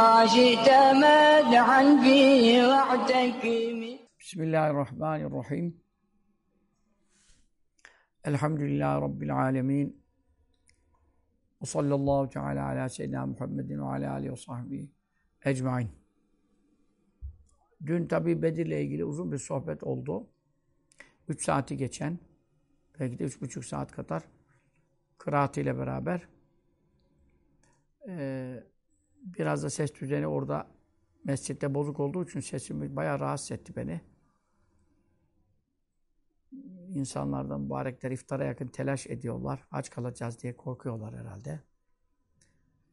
بما شئت مدحا فيه واعتكم Bismillahirrahmanirrahim. Elhamdülillahi Rabbil alemin. Ve sallallahu teala ala seyyidina Muhammedin ve ala alihi ve sahbihi ecmain. Dün tabi Bedir'le ilgili uzun bir sohbet oldu. Üç saati geçen, belki de üç buçuk saat kadar kıraatıyla beraber ee, biraz da ses düzeni orada mescitte bozuk olduğu için sesimi bayağı rahatsız etti beni insanlardan mübarekler iftara yakın telaş ediyorlar. Aç kalacağız diye korkuyorlar herhalde.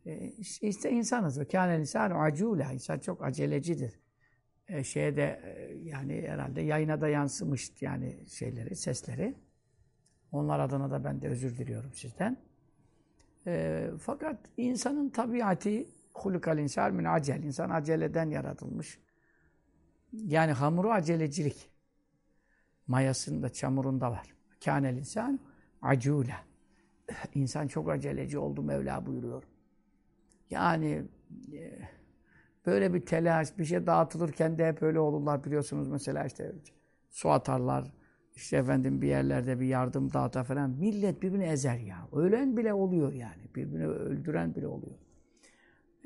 E, işte insanız. Kâne insan acûle. İnsan çok acelecidir. E, şeye de e, yani herhalde yayına da yansımış yani şeyleri, sesleri. Onlar adına da ben de özür diliyorum sizden. E, fakat insanın tabiatı hulukal insan min acel. İnsan aceleden yaratılmış. Yani hamuru acelecilik mayasında, çamurunda var. Kânel insan acûle. İnsan çok aceleci oldu Mevla buyuruyor. Yani e, böyle bir telaş, bir şey dağıtılırken de hep öyle olurlar biliyorsunuz mesela işte su atarlar, işte efendim bir yerlerde bir yardım dağıtar falan. Millet birbirini ezer ya. Ölen bile oluyor yani. Birbirini öldüren bile oluyor.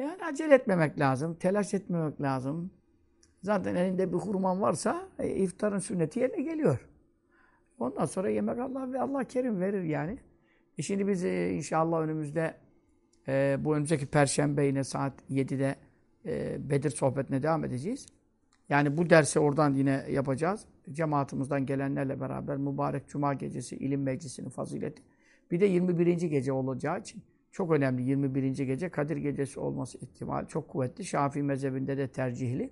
Yani acele etmemek lazım, telaş etmemek lazım. Zaten elinde bir hurman varsa e, iftarın sünneti yerine geliyor. Ondan sonra yemek Allah ve Allah kerim verir yani. E şimdi biz e, inşallah önümüzde e, bu önümüzdeki perşembe yine saat 7'de e, Bedir sohbetine devam edeceğiz. Yani bu dersi oradan yine yapacağız. Cemaatimizden gelenlerle beraber mübarek Cuma gecesi ilim meclisinin fazileti. Bir de 21. gece olacağı için çok önemli 21. gece Kadir gecesi olması ihtimali çok kuvvetli. Şafii mezhebinde de tercihli.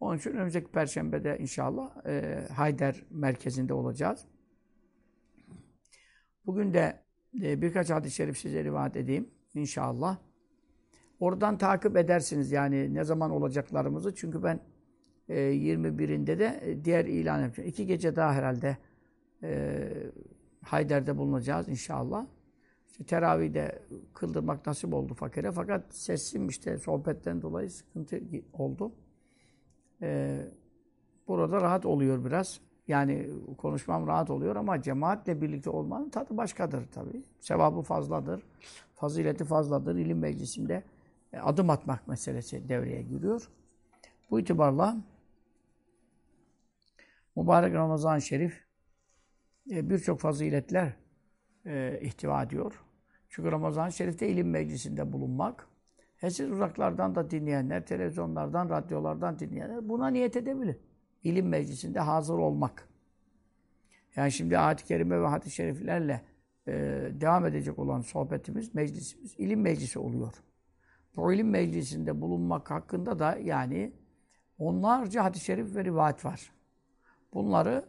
Onun için önümüzdeki Perşembe'de inşallah e, Hayder merkezinde olacağız. Bugün de e, birkaç hadis-i şerif size rivayet edeyim inşallah. Oradan takip edersiniz yani ne zaman olacaklarımızı. Çünkü ben e, 21'inde de e, diğer ilan yapacağım. İki gece daha herhalde e, Hayder'de bulunacağız inşallah. İşte teravihde kıldırmak nasip oldu fakire. Fakat sesim işte sohbetten dolayı sıkıntı oldu. Ee, burada rahat oluyor biraz. Yani konuşmam rahat oluyor ama cemaatle birlikte olmanın tadı başkadır tabii. Sevabı fazladır, fazileti fazladır. İlim meclisinde e, adım atmak meselesi devreye giriyor. Bu itibarla mübarek Ramazan-ı Şerif e, birçok faziletler e, ihtiva ediyor. Çünkü Ramazan-ı Şerif'te ilim meclisinde bulunmak, He siz uzaklardan da dinleyenler, televizyonlardan, radyolardan dinleyenler buna niyet edebilir. İlim meclisinde hazır olmak. Yani şimdi ayet-i kerime ve hadis-i şeriflerle e, devam edecek olan sohbetimiz, meclisimiz ilim meclisi oluyor. Bu ilim meclisinde bulunmak hakkında da yani onlarca hadis-i şerif ve rivayet var. Bunları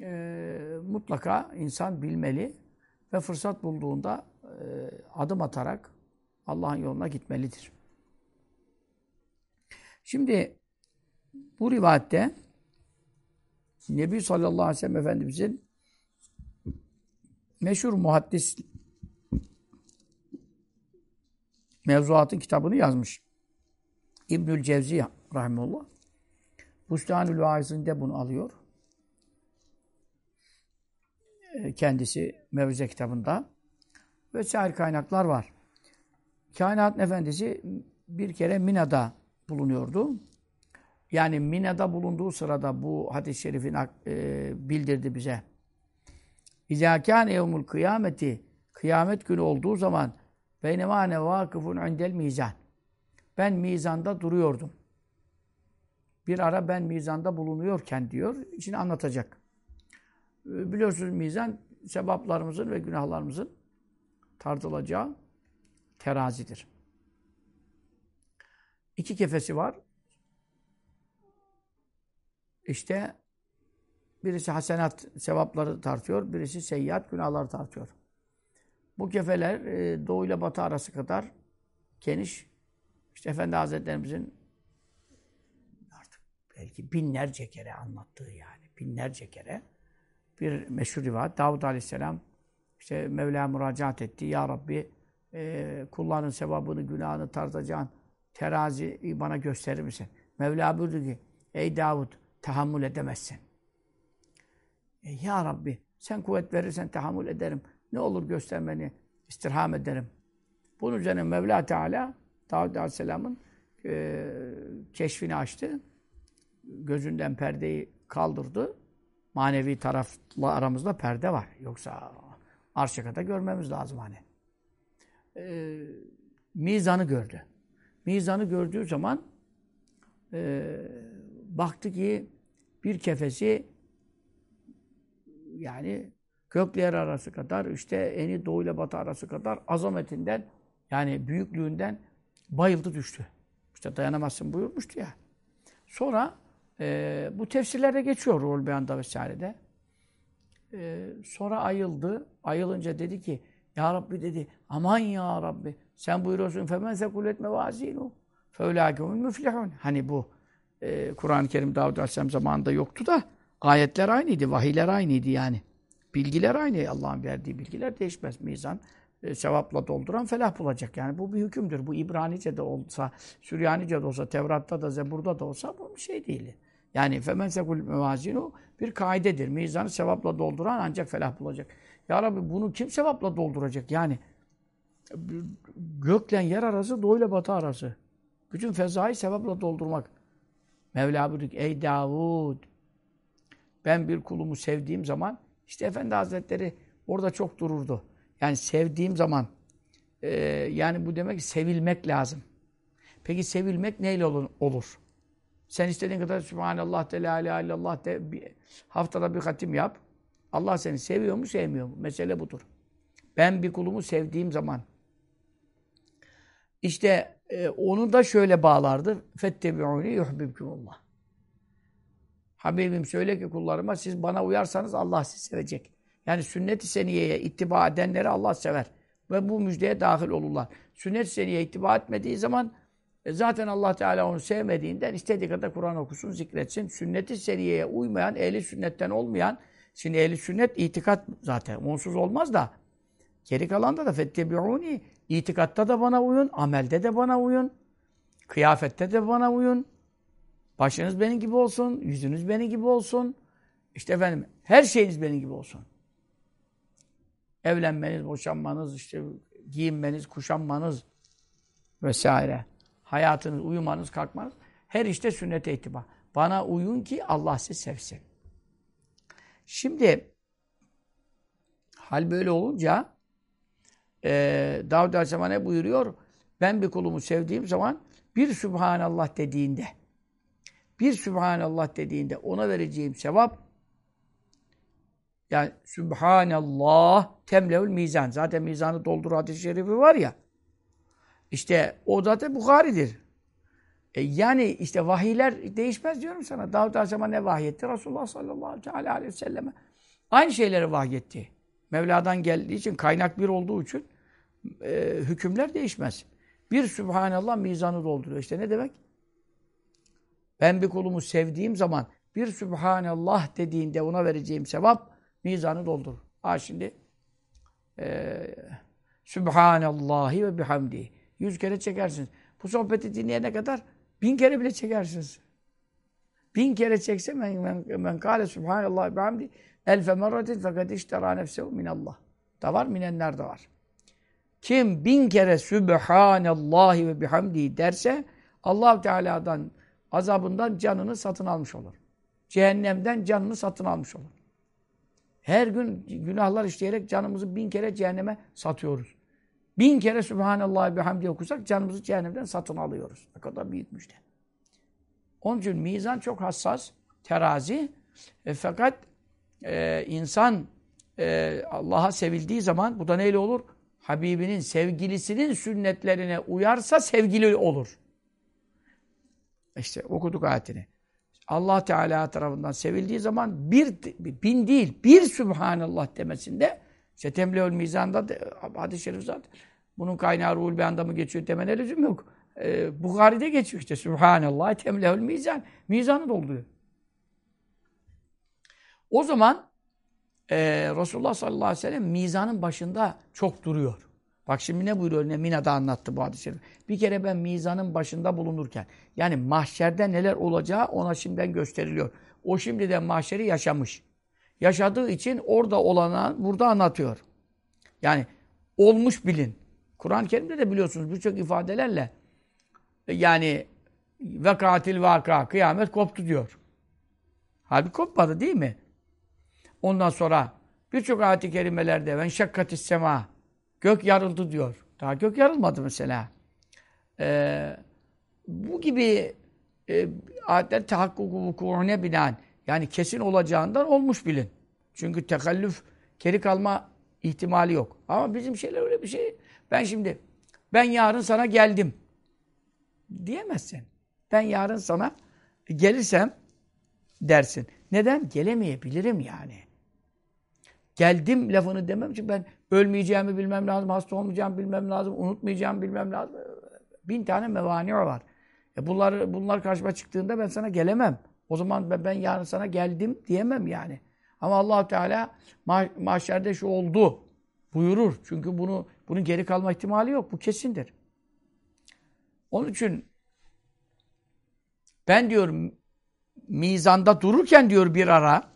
e, mutlaka insan bilmeli ve fırsat bulduğunda e, adım atarak Allah'ın yoluna gitmelidir. Şimdi bu rivayette Nebi sallallahu aleyhi ve sellem Efendimizin meşhur muhaddis mevzuatın kitabını yazmış. İbnül Cevzi rahimullah. Bustanül Vaiz'inde bunu alıyor. Kendisi Mevze kitabında. Vesaire kaynaklar var. Kainatın efendisi bir kere Mina'da bulunuyordu. Yani Mina'da bulunduğu sırada bu hadis-i şerifin e, bildirdi bize. İzâ kâne yevmul kıyameti kıyamet günü olduğu zaman beynema ne vakıfun indel mizan. Ben mizanda duruyordum. Bir ara ben mizanda bulunuyorken diyor, içini anlatacak. E, biliyorsunuz mizan sebaplarımızın ve günahlarımızın tartılacağı terazidir. iki kefesi var. İşte birisi hasenat sevapları tartıyor, birisi seyyiat günahları tartıyor. Bu kefeler e, doğu ile batı arası kadar geniş. İşte Efendi Hazretlerimizin artık belki binlerce kere anlattığı yani binlerce kere bir meşhur rivayet. Davud Aleyhisselam işte Mevla müracaat etti. Ya Rabbi e, kulların sevabını, günahını tartacağın terazi bana gösterir misin? Mevla buyurdu ki ey Davud tahammül edemezsin. E, ya Rabbi sen kuvvet verirsen tahammül ederim. Ne olur göstermeni istirham ederim. Bunun üzerine Mevla Teala Davud Aleyhisselam'ın e, keşfini açtı. Gözünden perdeyi kaldırdı. Manevi tarafla aramızda perde var. Yoksa arşa kadar görmemiz lazım hani. E, mizanı gördü. Mizanı gördüğü zaman e, baktı ki bir kefesi yani gökle yer arası kadar işte eni doğu ile batı arası kadar azametinden yani büyüklüğünden bayıldı düştü. İşte dayanamazsın buyurmuştu ya. Sonra e, bu tefsirlerde geçiyor rol beyanda vesairede. E, sonra ayıldı. Ayılınca dedi ki Ya Rabbi dedi aman ya Rabbi sen buyuruyorsun femen sekulet mevazinu feulâkehumul müflihun. Hani bu e, Kur'an-ı Kerim Davud Aleyhisselam zamanında yoktu da ayetler aynıydı, vahiyler aynıydı yani. Bilgiler aynı. Allah'ın verdiği bilgiler değişmez. Mizan e, sevapla dolduran felah bulacak. Yani bu bir hükümdür. Bu İbranice de olsa, Süryanice de olsa, Tevrat'ta da, Zebur'da da olsa bu bir şey değil. Yani femen sekul mevazinu bir kaidedir. Mizanı sevapla dolduran ancak felah bulacak. Ya Rabbi bunu kim sevapla dolduracak? Yani gökle yer arası, doğuyla batı arası. Bütün fezayı sevapla doldurmak. Mevla buyuruyor ey Davud ben bir kulumu sevdiğim zaman işte Efendi Hazretleri orada çok dururdu. Yani sevdiğim zaman e, yani bu demek sevilmek lazım. Peki sevilmek neyle olur? Sen istediğin kadar Sübhanallah de la ilahe de bir, haftada bir hatim yap. Allah seni seviyor mu sevmiyor mu? Mesele budur. Ben bir kulumu sevdiğim zaman işte e, onu da şöyle bağlardı. Fettebi'uni yuhbibkumullah. Habibim söyle ki kullarıma siz bana uyarsanız Allah sizi sevecek. Yani sünnet-i seniyeye ittiba edenleri Allah sever. Ve bu müjdeye dahil olurlar. Sünnet-i seniyeye ittiba etmediği zaman e, zaten Allah Teala onu sevmediğinden istediği kadar Kur'an okusun, zikretsin. Sünnet-i seniyeye uymayan, ehli sünnetten olmayan, şimdi ehli sünnet itikat zaten onsuz olmaz da geri kalanda da fettebi'uni itikatta da bana uyun, amelde de bana uyun, kıyafette de bana uyun. Başınız benim gibi olsun, yüzünüz benim gibi olsun. İşte efendim her şeyiniz benim gibi olsun. Evlenmeniz, boşanmanız, işte giyinmeniz, kuşanmanız vesaire. Hayatınız, uyumanız, kalkmanız. Her işte sünnete itibar. Bana uyun ki Allah sizi sevsin. Şimdi hal böyle olunca e, Davud Aleyhisselam ne buyuruyor? Ben bir kulumu sevdiğim zaman bir Sübhanallah dediğinde bir Sübhanallah dediğinde ona vereceğim sevap yani Sübhanallah temlevül mizan. Zaten mizanı doldur hadis-i şerifi var ya. İşte o zaten Bukhari'dir. E yani işte vahiyler değişmez diyorum sana. Davud Aleyhisselam'a ne vahyetti? Resulullah sallallahu aleyhi ve selleme. Aynı şeyleri vahyetti. Mevla'dan geldiği için, kaynak bir olduğu için e, hükümler değişmez. Bir Sübhanallah mizanı dolduruyor. İşte ne demek? Ben bir kulumu sevdiğim zaman bir Sübhanallah dediğinde ona vereceğim sevap mizanı doldurur. Ha şimdi e, Sübhanallahi ve bihamdi. Yüz kere çekersiniz. Bu sohbeti dinleyene kadar bin kere bile çekersiniz. Bin kere çekse men, men, men kâle Sübhanallah ve bihamdi elfe merratin fakat iştera nefsehu minallah. Da var, minenler de var. Kim bin kere Sübhanallahi ve bihamdi derse allah Teala'dan azabından canını satın almış olur. Cehennemden canını satın almış olur. Her gün günahlar işleyerek canımızı bin kere cehenneme satıyoruz. Bin kere Sübhanallah ve hamdi okusak canımızı cehennemden satın alıyoruz. Ne kadar büyük müjde. Onun için mizan çok hassas, terazi. E, fakat e, insan e, Allah'a sevildiği zaman bu da neyle olur? Habibinin, sevgilisinin sünnetlerine uyarsa sevgili olur. İşte okuduk ayetini. Allah Teala tarafından sevildiği zaman bir bin değil bir Sübhanallah demesinde işte Temleül Mizan'da hadis-i şerif zaten bunun kaynağı Ruhul Beyan'da mı geçiyor demene lüzum yok. Ee, Bukhari'de geçiyor işte Sübhanallah Temleül Mizan. Mizanı dolduruyor. O zaman e, Resulullah sallallahu aleyhi ve sellem mizanın başında çok duruyor. Bak şimdi ne buyuruyor? Ne Mina'da anlattı bu hadis-i şerif. Bir kere ben mizanın başında bulunurken yani mahşerde neler olacağı ona şimdiden gösteriliyor. O şimdiden mahşeri yaşamış. Yaşadığı için orada olana burada anlatıyor. Yani olmuş bilin. Kur'an-ı Kerim'de de biliyorsunuz birçok ifadelerle yani ve katil vaka kıyamet koptu diyor. Halbuki kopmadı değil mi? Ondan sonra birçok ayet-i kerimelerde ve şakkatis sema gök yarıldı diyor. Daha gök yarılmadı mesela. Ee, bu gibi e, ayetler tahakkuku vuku'une binaen yani kesin olacağından olmuş bilin. Çünkü tekallüf geri kalma ihtimali yok. Ama bizim şeyler öyle bir şey. Ben şimdi ben yarın sana geldim diyemezsin. Ben yarın sana gelirsem dersin. Neden? Gelemeyebilirim yani. Geldim lafını demem için ben ölmeyeceğimi bilmem lazım, hasta olmayacağımı bilmem lazım, unutmayacağımı bilmem lazım. Bin tane mevani var. E bunlar, bunlar karşıma çıktığında ben sana gelemem. O zaman ben, ben yarın sana geldim diyemem yani. Ama allah Teala ma mahşerde şu oldu buyurur. Çünkü bunu bunun geri kalma ihtimali yok. Bu kesindir. Onun için ben diyorum mizanda dururken diyor bir ara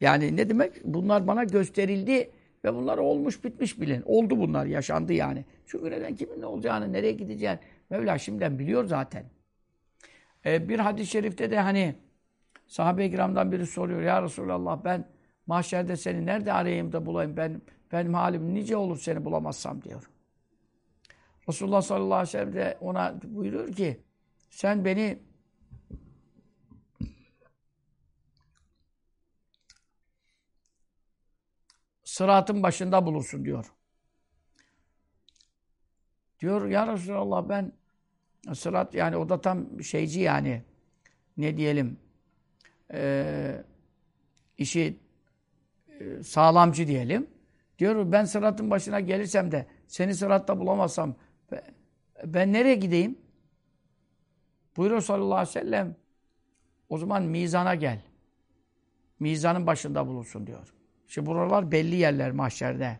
yani ne demek? Bunlar bana gösterildi ve bunlar olmuş bitmiş bilin. Oldu bunlar, yaşandı yani. Çünkü neden kimin ne olacağını, nereye gideceğini Mevla şimdiden biliyor zaten. Ee, bir hadis-i şerifte de hani sahabe-i kiramdan biri soruyor. Ya Resulallah ben mahşerde seni nerede arayayım da bulayım? Ben benim halim nice olur seni bulamazsam diyor. Resulullah sallallahu aleyhi ve sellem de ona buyuruyor ki sen beni sıratın başında bulursun diyor. Diyor ya Resulallah ben sırat yani o da tam şeyci yani ne diyelim e, işi e, sağlamcı diyelim. Diyor ben sıratın başına gelirsem de seni sıratta bulamazsam ben nereye gideyim? Buyuruyor sallallahu aleyhi ve sellem o zaman mizana gel. Mizanın başında bulursun diyor. Şimdi buralar belli yerler mahşerde.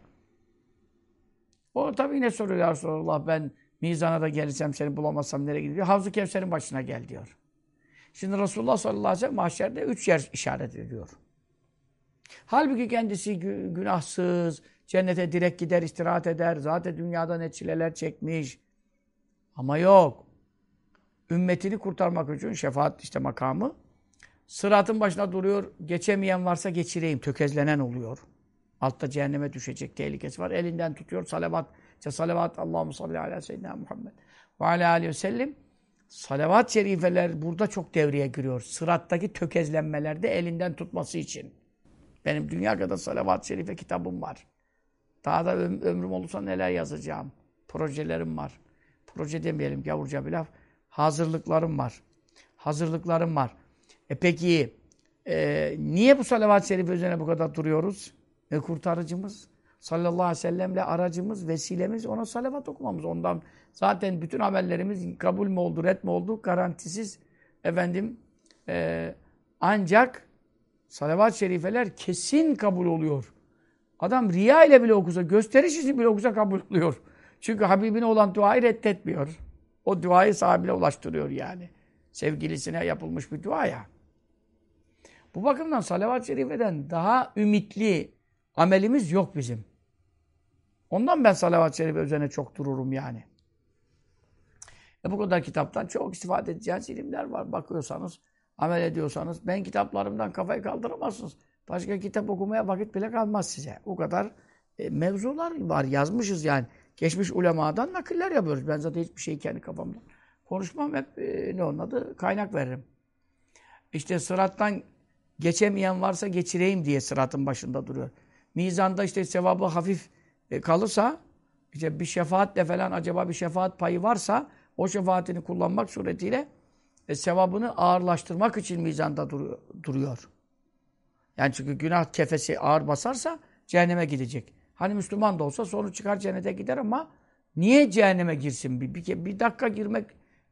O tabii yine soruyor ya Resulallah ben mizana da gelirsem seni bulamazsam nereye gidiyor? Havzu Kevser'in başına gel diyor. Şimdi Resulullah sallallahu aleyhi ve sellem mahşerde üç yer işaret ediyor. Halbuki kendisi günahsız, cennete direkt gider, istirahat eder. Zaten dünyada ne çileler çekmiş. Ama yok. Ümmetini kurtarmak için şefaat işte makamı Sıratın başına duruyor. Geçemeyen varsa geçireyim. Tökezlenen oluyor. Altta cehenneme düşecek tehlikesi var. Elinden tutuyor. Salavat. Salavat. Allahu salli ala seyyidina Muhammed. Ve ala aleyhi ve sellem. Salavat şerifeler burada çok devreye giriyor. Sırattaki tökezlenmelerde elinden tutması için. Benim dünya kadar salavat şerife kitabım var. Daha da öm ömrüm olursa neler yazacağım. Projelerim var. Proje demeyelim gavurca bir laf. Hazırlıklarım var. Hazırlıklarım var. E peki e, niye bu salavat-ı şerif üzerine bu kadar duruyoruz? E kurtarıcımız sallallahu aleyhi ve sellemle aracımız, vesilemiz ona salavat okumamız. Ondan zaten bütün amellerimiz kabul mü oldu, red mi oldu garantisiz. Efendim e, ancak salavat-ı şerifeler kesin kabul oluyor. Adam riya ile bile okusa, gösteriş için bile okusa kabul oluyor. Çünkü Habibine olan duayı reddetmiyor. O duayı sahibine ulaştırıyor yani. Sevgilisine yapılmış bir dua ya. Bu bakımdan salavat-ı şerifeden daha ümitli amelimiz yok bizim. Ondan ben salavat-ı şerife üzerine çok dururum yani. E bu kadar kitaptan çok istifade edeceğiniz ilimler var. Bakıyorsanız, amel ediyorsanız ben kitaplarımdan kafayı kaldıramazsınız. Başka kitap okumaya vakit bile kalmaz size. O kadar e, mevzular var. Yazmışız yani. Geçmiş ulemadan nakiller yapıyoruz. Ben zaten hiçbir şey kendi kafamda konuşmam. Hep e, ne onun adı? Kaynak veririm. İşte sırattan Geçemeyen varsa geçireyim diye sıratın başında duruyor. Mizanda işte sevabı hafif e, kalırsa işte bir şefaatle falan acaba bir şefaat payı varsa o şefaatini kullanmak suretiyle e, sevabını ağırlaştırmak için mizanda duruyor, duruyor. Yani çünkü günah kefesi ağır basarsa cehenneme gidecek. Hani Müslüman da olsa sonuç çıkar cennete gider ama niye cehenneme girsin? Bir, bir, bir dakika girmek,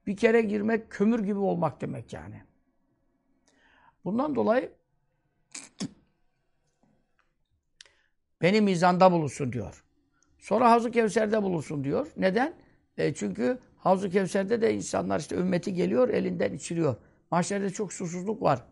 bir kere girmek kömür gibi olmak demek yani. Bundan dolayı beni mizanda bulunsun diyor. Sonra Havzu Kevser'de bulunsun diyor. Neden? E çünkü Havzu Kevser'de de insanlar işte ümmeti geliyor, elinden içiriyor. Mahşerde çok susuzluk var.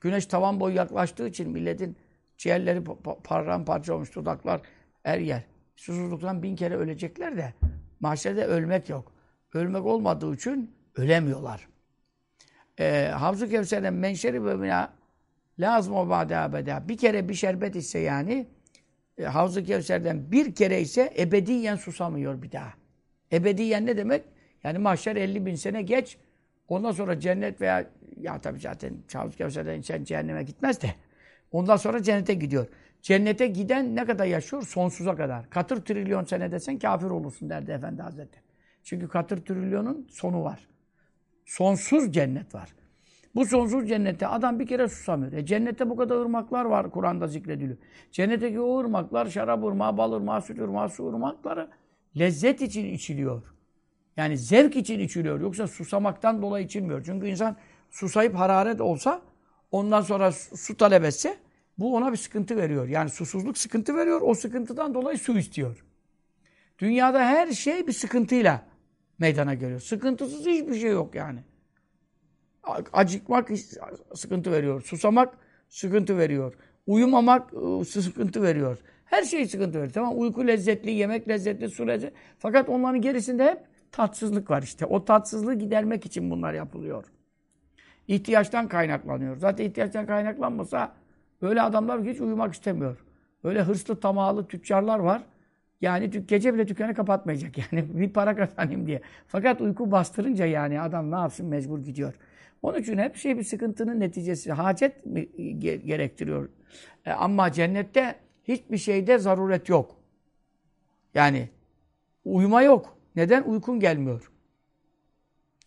Güneş tavan boyu yaklaştığı için milletin ciğerleri paramparça olmuş, dudaklar er yer. Susuzluktan bin kere ölecekler de mahşerde ölmek yok. Ölmek olmadığı için ölemiyorlar. Ee, Havzu Kevser'den menşeri ve mina lazım o abeda. Bir kere bir şerbet ise yani e, Havzu Kevser'den bir kere ise ebediyen susamıyor bir daha. Ebediyen ne demek? Yani mahşer 50 bin sene geç. Ondan sonra cennet veya ya tabii zaten Havzu Kevser'den sen cehenneme gitmez de. Ondan sonra cennete gidiyor. Cennete giden ne kadar yaşıyor? Sonsuza kadar. Katır trilyon sene desen kafir olursun derdi Efendi Hazretleri. Çünkü katır trilyonun sonu var. Sonsuz cennet var. Bu sonsuz cennette adam bir kere susamıyor. E cennette bu kadar ırmaklar var Kur'an'da zikrediliyor. Cennetteki o ırmaklar şarap ırmağı, bal ırmağı, süt ırmağı, su ırmakları lezzet için içiliyor. Yani zevk için içiliyor. Yoksa susamaktan dolayı içilmiyor. Çünkü insan susayıp hararet olsa ondan sonra su talep etse bu ona bir sıkıntı veriyor. Yani susuzluk sıkıntı veriyor. O sıkıntıdan dolayı su istiyor. Dünyada her şey bir sıkıntıyla meydana geliyor. Sıkıntısız hiçbir şey yok yani. Acıkmak sıkıntı veriyor. Susamak sıkıntı veriyor. Uyumamak ıı, sıkıntı veriyor. Her şey sıkıntı veriyor. Tamam uyku lezzetli, yemek lezzetli, su lezzetli. Fakat onların gerisinde hep tatsızlık var işte. O tatsızlığı gidermek için bunlar yapılıyor. İhtiyaçtan kaynaklanıyor. Zaten ihtiyaçtan kaynaklanmasa böyle adamlar hiç uyumak istemiyor. Öyle hırslı, tamahlı tüccarlar var. Yani gece bile dükkanı kapatmayacak yani bir para kazanayım diye. Fakat uyku bastırınca yani adam ne yapsın mecbur gidiyor. Onun için hep şey bir sıkıntının neticesi. Hacet mi gerektiriyor? E, ama cennette hiçbir şeyde zaruret yok. Yani uyuma yok. Neden? Uykun gelmiyor.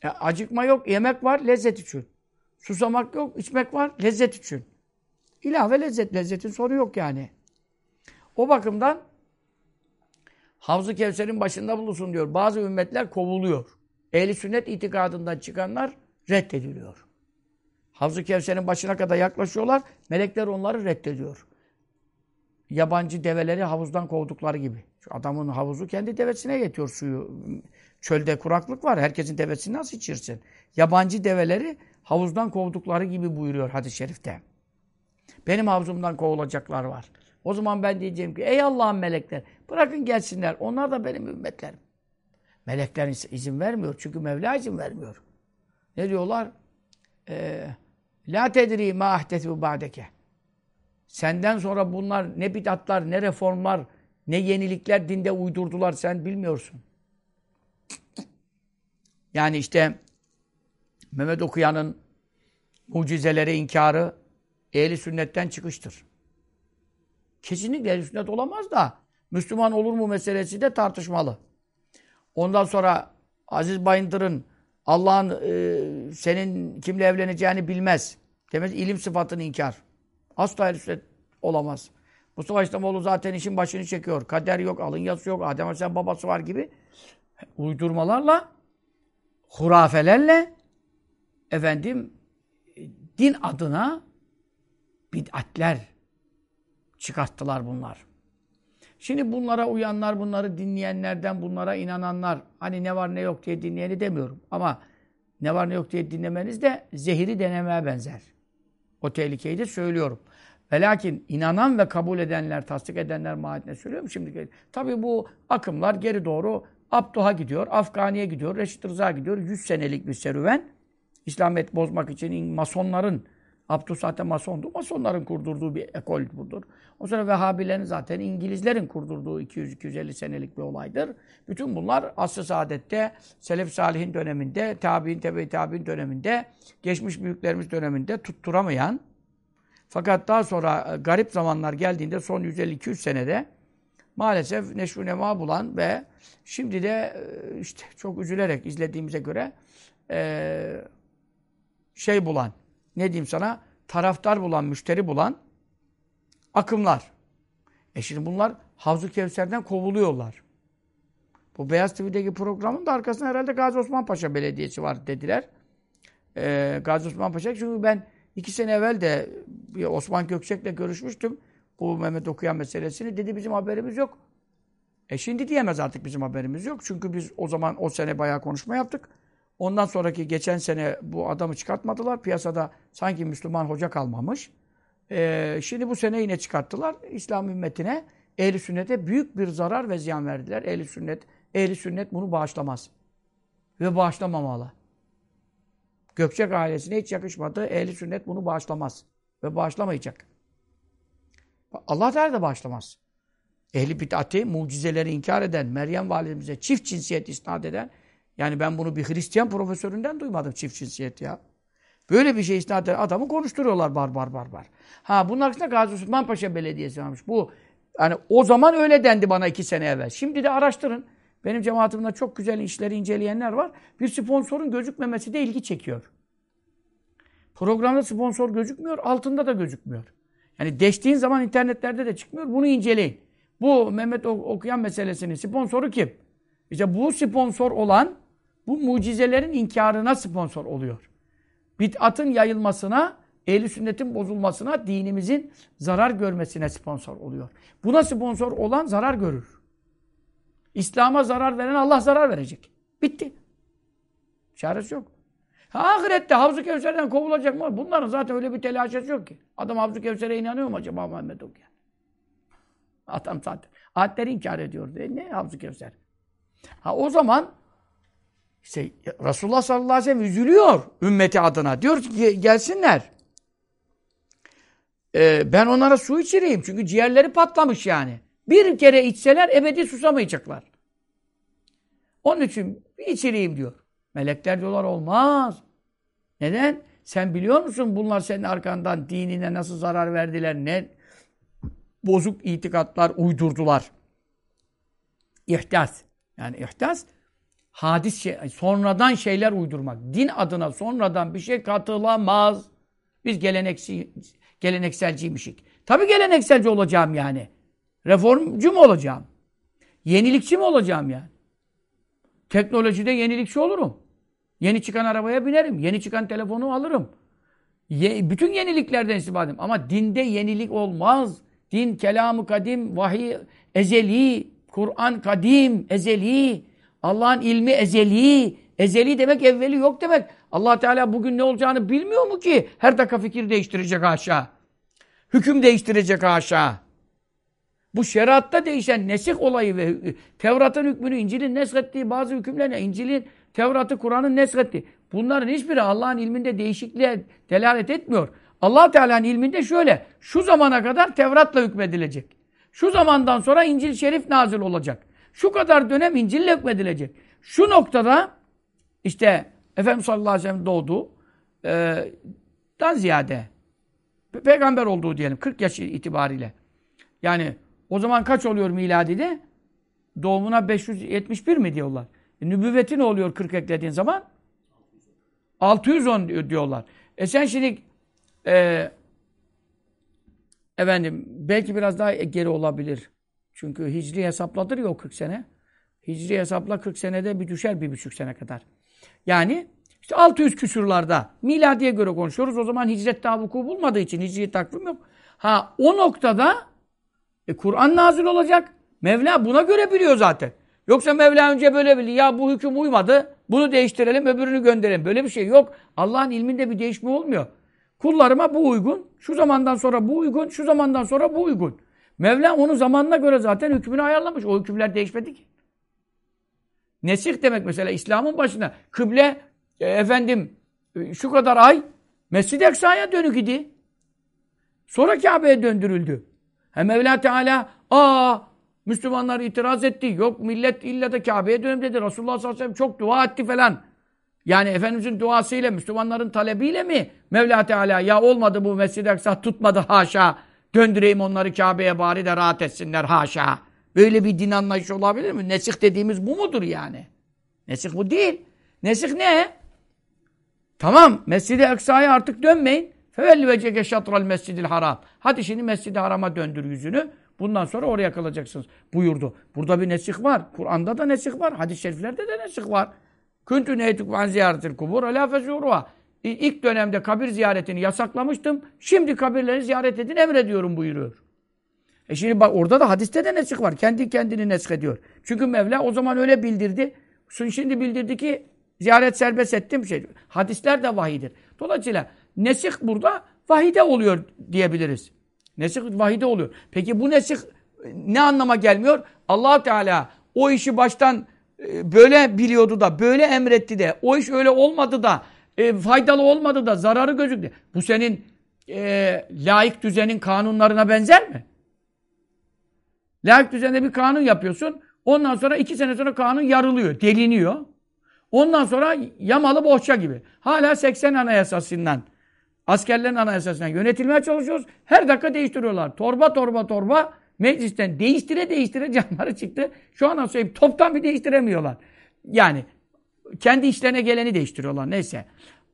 E, acıkma yok, yemek var, lezzet için. Susamak yok, içmek var, lezzet için. İlave lezzet, lezzetin soru yok yani. O bakımdan Havz-ı Kevser'in başında bulunsun diyor. Bazı ümmetler kovuluyor. Ehli sünnet itikadından çıkanlar reddediliyor. Havz-ı Kevser'in başına kadar yaklaşıyorlar. Melekler onları reddediyor. Yabancı develeri havuzdan kovdukları gibi. Şu adamın havuzu kendi devesine yetiyor suyu. Çölde kuraklık var. Herkesin devesini nasıl içirsin? Yabancı develeri havuzdan kovdukları gibi buyuruyor hadis-i şerifte. Benim havuzumdan kovulacaklar var. O zaman ben diyeceğim ki ey Allah'ın melekler bırakın gelsinler. Onlar da benim ümmetlerim. Melekler izin vermiyor. Çünkü Mevla izin vermiyor. Ne diyorlar? Ee, La tedri ma ahdetu ba'deke. Senden sonra bunlar ne bidatlar, ne reformlar, ne yenilikler dinde uydurdular sen bilmiyorsun. Yani işte Mehmet Okuyan'ın mucizelere inkarı ehli sünnetten çıkıştır. Kesinlikle ehli sünnet olamaz da Müslüman olur mu meselesi de tartışmalı. Ondan sonra Aziz Bayındır'ın Allah'ın e, senin kimle evleneceğini bilmez. Demez ilim sıfatını inkar. Asla ehli sünnet olamaz. Mustafa İslamoğlu zaten işin başını çekiyor. Kader yok, alın yazısı yok, Adem Aleyhisselam babası var gibi uydurmalarla, hurafelerle efendim din adına bid'atler çıkarttılar bunlar. Şimdi bunlara uyanlar, bunları dinleyenlerden, bunlara inananlar, hani ne var ne yok diye dinleyeni demiyorum. Ama ne var ne yok diye dinlemeniz de zehiri denemeye benzer. O tehlikeyi de söylüyorum. Ve inanan ve kabul edenler, tasdik edenler mahiyetine söylüyorum şimdi. Tabii bu akımlar geri doğru Abduh'a gidiyor, Afgani'ye gidiyor, Reşit Rıza gidiyor. 100 senelik bir serüven. İslamiyet bozmak için masonların Abdü zaten masondu. Masonların kurdurduğu bir ekol budur. O sonra Vehhabilerin zaten İngilizlerin kurdurduğu 200-250 senelik bir olaydır. Bütün bunlar asr-ı saadette, selef salihin döneminde, tabi'in, tebe tabi'in döneminde, geçmiş büyüklerimiz döneminde tutturamayan, fakat daha sonra e, garip zamanlar geldiğinde son 150-200 senede maalesef neşru nema bulan ve şimdi de e, işte çok üzülerek izlediğimize göre e, şey bulan, ne diyeyim sana, taraftar bulan, müşteri bulan akımlar. E şimdi bunlar Havzu Kevser'den kovuluyorlar. Bu Beyaz TV'deki programın da arkasında herhalde Gazi Osman Paşa Belediyesi var dediler. Ee, Gazi Osman Paşa çünkü ben iki sene evvel de Osman Gökçek'le görüşmüştüm. Bu Mehmet Okuyan meselesini. Dedi bizim haberimiz yok. E şimdi diyemez artık bizim haberimiz yok. Çünkü biz o zaman o sene bayağı konuşma yaptık. Ondan sonraki geçen sene bu adamı çıkartmadılar. Piyasada sanki Müslüman hoca kalmamış. Ee, şimdi bu sene yine çıkarttılar. İslam ümmetine, ehli sünnete büyük bir zarar ve ziyan verdiler. Ehli sünnet, ehli sünnet bunu bağışlamaz. Ve bağışlamamalı. Gökçek ailesine hiç yakışmadı. Ehli sünnet bunu bağışlamaz. Ve bağışlamayacak. Allah Teala da bağışlamaz. Ehli bid'ati, mucizeleri inkar eden, Meryem validemize çift cinsiyet isnat eden, yani ben bunu bir Hristiyan profesöründen duymadım çift cinsiyet ya. Böyle bir şey isnat eden adamı konuşturuyorlar bar bar bar bar. Ha bunun aksine Gazi Osman Paşa Belediyesi varmış. Bu yani o zaman öyle dendi bana iki sene evvel. Şimdi de araştırın. Benim cemaatimde çok güzel işleri inceleyenler var. Bir sponsorun gözükmemesi de ilgi çekiyor. Programda sponsor gözükmüyor, altında da gözükmüyor. Yani deştiğin zaman internetlerde de çıkmıyor. Bunu inceleyin. Bu Mehmet Okuyan meselesinin sponsoru kim? İşte bu sponsor olan bu mucizelerin inkarına sponsor oluyor. Bid'atın yayılmasına, ehli sünnetin bozulmasına, dinimizin zarar görmesine sponsor oluyor. Buna sponsor olan zarar görür. İslam'a zarar veren Allah zarar verecek. Bitti. Çaresi yok. Ha, ahirette Havzu Kevser'den kovulacak mı? Bunların zaten öyle bir telaşesi yok ki. Adam Havzu Kevser'e inanıyor mu acaba Muhammed Okuyan? Adam zaten. Ayetleri inkar ediyor. E ne Havzu Kevser? Ha o zaman işte Resulullah sallallahu aleyhi ve sellem üzülüyor ümmeti adına. Diyor ki gelsinler. Ee, ben onlara su içireyim. Çünkü ciğerleri patlamış yani. Bir kere içseler ebedi susamayacaklar. Onun için içireyim diyor. Melekler diyorlar olmaz. Neden? Sen biliyor musun bunlar senin arkandan dinine nasıl zarar verdiler? Ne bozuk itikatlar uydurdular. İhdas. Yani ihdas hadis şey, sonradan şeyler uydurmak. Din adına sonradan bir şey katılamaz. Biz geleneksi, gelenekselciymişik. Tabii gelenekselci olacağım yani. Reformcu mu olacağım? Yenilikçi mi olacağım yani? Teknolojide yenilikçi olurum. Yeni çıkan arabaya binerim. Yeni çıkan telefonu alırım. Ye, bütün yeniliklerden istifade ederim. Ama dinde yenilik olmaz. Din kelamı kadim, vahiy ezeli, Kur'an kadim, ezeli, Allah'ın ilmi ezeli. Ezeli demek evveli yok demek. allah Teala bugün ne olacağını bilmiyor mu ki? Her dakika fikir değiştirecek aşağı. Hüküm değiştirecek aşağı. Bu şeriatta değişen nesih olayı ve Tevrat'ın hükmünü, İncil'in nesrettiği bazı hükümlerine, İncil'in, Tevrat'ı, Kur'an'ın nesrettiği. Bunların hiçbiri Allah'ın ilminde değişikliğe delalet etmiyor. allah Teala'nın ilminde şöyle, şu zamana kadar Tevrat'la hükmedilecek. Şu zamandan sonra İncil Şerif nazil olacak. Şu kadar dönem İncil'le hükmedilecek. Şu noktada işte Efendimiz sallallahu aleyhi ve sellem doğdu. E, dan ziyade pe peygamber olduğu diyelim 40 yaş itibariyle. Yani o zaman kaç oluyor miladide? Doğumuna 571 mi diyorlar? E, nübüvveti ne oluyor 40 eklediğin zaman? 610 diyorlar. E sen şimdi e, efendim belki biraz daha geri olabilir. Çünkü hicri hesapladır ya o 40 sene. Hicri hesapla 40 senede bir düşer bir buçuk sene kadar. Yani işte 600 küsurlarda miladiye göre konuşuyoruz. O zaman hicret daha vuku bulmadığı için hicri takvim yok. Ha o noktada e, Kur'an nazil olacak. Mevla buna göre biliyor zaten. Yoksa Mevla önce böyle biliyor. Ya bu hüküm uymadı. Bunu değiştirelim, öbürünü gönderelim. Böyle bir şey yok. Allah'ın ilminde bir değişme olmuyor. Kullarıma bu uygun. Şu zamandan sonra bu uygun. Şu zamandan sonra bu uygun. Mevla onun zamanına göre zaten hükmünü ayarlamış. O hükümler değişmedi ki. Nesih demek mesela İslam'ın başında. Kıble e, efendim e, şu kadar ay Mescid-i Eksa'ya dönük idi. Sonra Kabe'ye döndürüldü. Hem Mevla Teala aa Müslümanlar itiraz etti. Yok millet illa da Kabe'ye dönelim dedi. Resulullah sallallahu aleyhi ve sellem çok dua etti falan. Yani Efendimizin duasıyla, Müslümanların talebiyle mi Mevla Teala ya olmadı bu Mescid-i Aksa tutmadı haşa. Döndüreyim onları Kabe'ye bari de rahat etsinler haşa. Böyle bir din anlayışı olabilir mi? Nesih dediğimiz bu mudur yani? Nesih bu değil. Nesih ne? Tamam Mescid-i Eksa'ya artık dönmeyin. Fevelli veceke şatral mescidil haram. Hadi şimdi Mescid-i Haram'a döndür yüzünü. Bundan sonra oraya kalacaksınız buyurdu. Burada bir nesih var. Kur'an'da da nesih var. Hadis-i şeriflerde de nesih var. Küntü neytuk van ziyaretil kubur alâ fezuruha. İlk dönemde kabir ziyaretini yasaklamıştım. Şimdi kabirleri ziyaret edin emrediyorum buyuruyor. E şimdi bak orada da hadiste de nesih var. Kendi kendini nesk ediyor. Çünkü Mevla o zaman öyle bildirdi. Şimdi bildirdi ki ziyaret serbest ettim. Şey, hadisler de vahidir. Dolayısıyla nesih burada vahide oluyor diyebiliriz. Nesih vahide oluyor. Peki bu nesih ne anlama gelmiyor? allah Teala o işi baştan e, böyle biliyordu da, böyle emretti de, o iş öyle olmadı da, e, faydalı olmadı da, zararı gözüktü. Bu senin e, laik düzenin kanunlarına benzer mi? Laik düzende bir kanun yapıyorsun, ondan sonra iki sene sonra kanun yarılıyor, deliniyor. Ondan sonra yamalı bohça gibi. Hala 80 anayasasından askerlerin anayasasından yönetilmeye çalışıyoruz. Her dakika değiştiriyorlar. Torba torba torba meclisten değiştire değiştire canları çıktı. Şu an söyleyeyim toptan bir değiştiremiyorlar. Yani kendi işlerine geleni değiştiriyorlar neyse.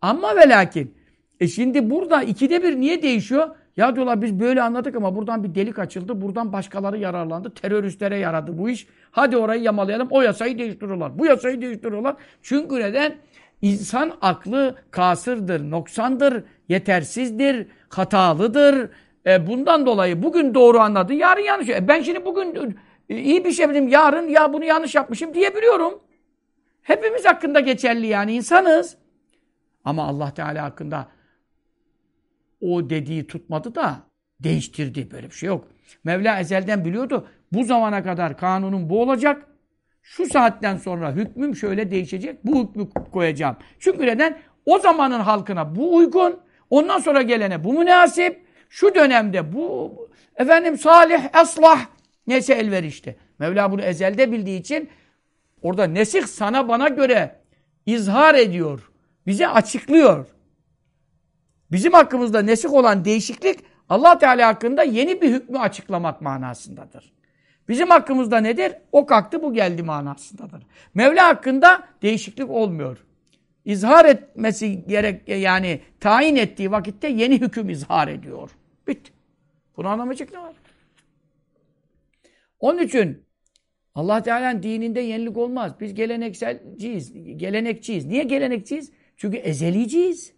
Ama ve lakin e şimdi burada ikide bir niye değişiyor? Ya diyorlar biz böyle anladık ama buradan bir delik açıldı. Buradan başkaları yararlandı. Teröristlere yaradı bu iş. Hadi orayı yamalayalım. O yasayı değiştiriyorlar. Bu yasayı değiştiriyorlar. Çünkü neden? İnsan aklı kasırdır, noksandır, yetersizdir, hatalıdır. E bundan dolayı bugün doğru anladın, yarın yanlış. E ben şimdi bugün e, iyi bir şey dedim, yarın ya bunu yanlış yapmışım diyebiliyorum. Hepimiz hakkında geçerli yani insanız. Ama Allah Teala hakkında o dediği tutmadı da değiştirdi. Böyle bir şey yok. Mevla ezelden biliyordu. Bu zamana kadar kanunun bu olacak. Şu saatten sonra hükmüm şöyle değişecek. Bu hükmü koyacağım. Çünkü neden? O zamanın halkına bu uygun. Ondan sonra gelene bu münasip. Şu dönemde bu efendim salih, aslah neyse elverişli. Mevla bunu ezelde bildiği için orada nesih sana bana göre izhar ediyor. Bize açıklıyor. Bizim hakkımızda nesih olan değişiklik Allah Teala hakkında yeni bir hükmü açıklamak manasındadır. Bizim hakkımızda nedir? O kalktı bu geldi manasındadır. Mevla hakkında değişiklik olmuyor. İzhar etmesi gerek yani tayin ettiği vakitte yeni hüküm izhar ediyor. Bitti. Bunu anlamayacak ne var? Onun için Allah Teala'nın dininde yenilik olmaz. Biz gelenekselciyiz, gelenekçiyiz. Niye gelenekçiyiz? Çünkü ezeliciyiz.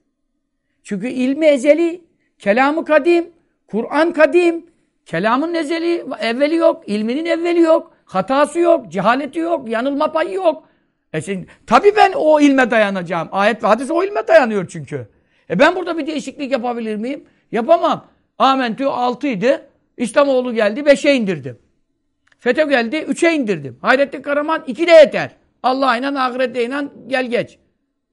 Çünkü ilmi ezeli, kelamı kadim, Kur'an kadim, kelamın ezeli, evveli yok, ilminin evveli yok, hatası yok, cehaleti yok, yanılma payı yok. E şimdi, tabii ben o ilme dayanacağım. Ayet ve hadis o ilme dayanıyor çünkü. E ben burada bir değişiklik yapabilir miyim? Yapamam. Amentü 6 idi. İslamoğlu geldi 5'e indirdim. FETÖ geldi 3'e indirdim. Hayrettin Karaman 2 de yeter. Allah'a inan, ahirette inan, gel geç.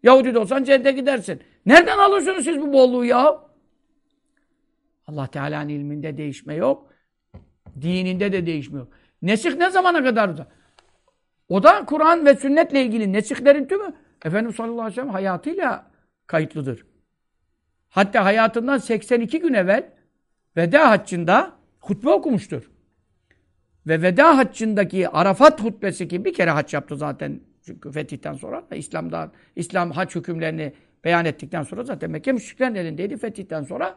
Yahudi de olsan cennete gidersin. Nereden alıyorsunuz siz bu bolluğu ya? Allah Teala'nın ilminde değişme yok. Dininde de değişme yok. Nesih ne zamana kadar da? O da Kur'an ve sünnetle ilgili nesihlerin tümü Efendimiz sallallahu aleyhi ve sellem hayatıyla kayıtlıdır. Hatta hayatından 82 gün evvel veda haccında hutbe okumuştur. Ve veda haccındaki Arafat hutbesi ki bir kere hac yaptı zaten çünkü fetihten sonra İslam'da İslam hac hükümlerini beyan ettikten sonra zaten Mekke müşriklerin elindeydi. Fetihten sonra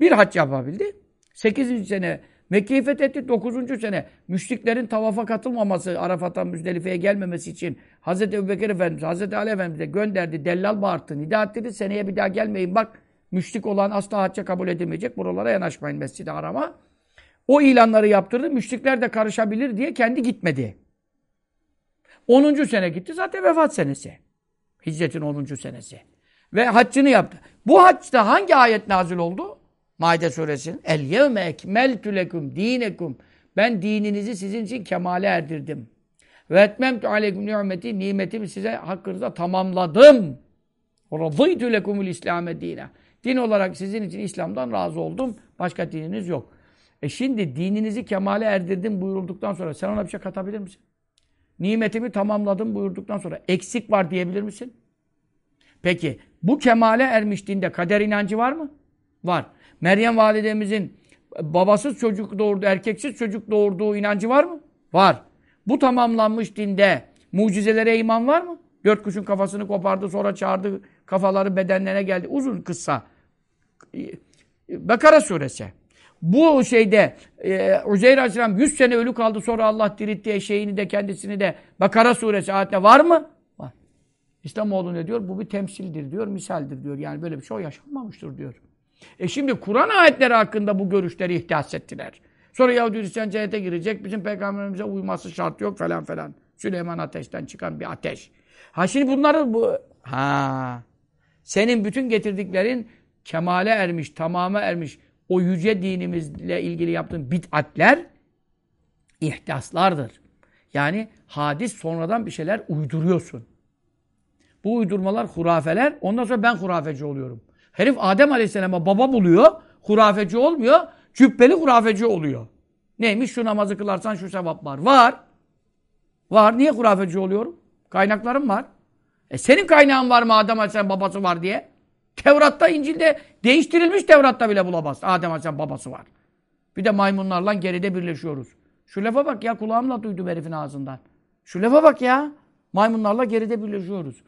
bir hac yapabildi. 8. sene Mekke'yi fethetti. 9. sene müşriklerin tavafa katılmaması, Arafat'a, Müzdelife'ye gelmemesi için Hazreti Ebubekir Efendimiz, Hazreti Ali Efendimiz'e gönderdi. Dellal bağırttı. Nida etti. Seneye bir daha gelmeyin. Bak müşrik olan asla hacca kabul edilmeyecek. Buralara yanaşmayın Mescid-i Haram'a. O ilanları yaptırdı. Müşrikler de karışabilir diye kendi gitmedi. 10. sene gitti. Zaten vefat senesi. Hicretin 10. senesi. Ve haccını yaptı. Bu haccda hangi ayet nazil oldu? Maide suresinin. El yevme ekmeltü lekum dinekum. Ben dininizi sizin için kemale erdirdim. Ve etmemtu aleyküm nimeti. Nimetimi size hakkınızda tamamladım. Radıytü lekumul İslam'e dine. Din olarak sizin için İslam'dan razı oldum. Başka dininiz yok. E şimdi dininizi kemale erdirdim buyurulduktan sonra sen ona bir şey katabilir misin? Nimetimi tamamladım buyurduktan sonra eksik var diyebilir misin? Peki bu kemale ermiş dinde kader inancı var mı? Var. Meryem validemizin babasız çocuk doğurdu, erkeksiz çocuk doğurduğu inancı var mı? Var. Bu tamamlanmış dinde mucizelere iman var mı? Dört kuşun kafasını kopardı sonra çağırdı kafaları bedenlerine geldi. Uzun kıssa. Bakara suresi. Bu şeyde e, Uzeyr Aleyhisselam 100 sene ölü kaldı sonra Allah diritti eşeğini de kendisini de Bakara suresi ayette var mı? Var. İslamoğlu ne diyor? Bu bir temsildir diyor, misaldir diyor. Yani böyle bir şey yaşanmamıştır diyor. E şimdi Kur'an ayetleri hakkında bu görüşleri ihdas ettiler. Sonra Yahudi Hristiyan cennete girecek, bizim peygamberimize uyması şart yok falan falan. Süleyman ateşten çıkan bir ateş. Ha şimdi bunları bu... Ha. Senin bütün getirdiklerin kemale ermiş, tamama ermiş o yüce dinimizle ilgili yaptığın bid'atler ihdaslardır. Yani hadis sonradan bir şeyler uyduruyorsun. Bu uydurmalar hurafeler. Ondan sonra ben hurafeci oluyorum. Herif Adem Aleyhisselam'a baba buluyor. Hurafeci olmuyor. Cübbeli hurafeci oluyor. Neymiş? Şu namazı kılarsan şu sevap var. Var. Var. Niye hurafeci oluyorum? Kaynaklarım var. E senin kaynağın var mı Adem Aleyhisselam babası var diye? Tevrat'ta, İncil'de değiştirilmiş Tevrat'ta bile bulamaz. Adem Aleyhisselam babası var. Bir de maymunlarla geride birleşiyoruz. Şu lafa bak ya kulağımla duydum herifin ağzından. Şu lafa bak ya. Maymunlarla geride birleşiyoruz.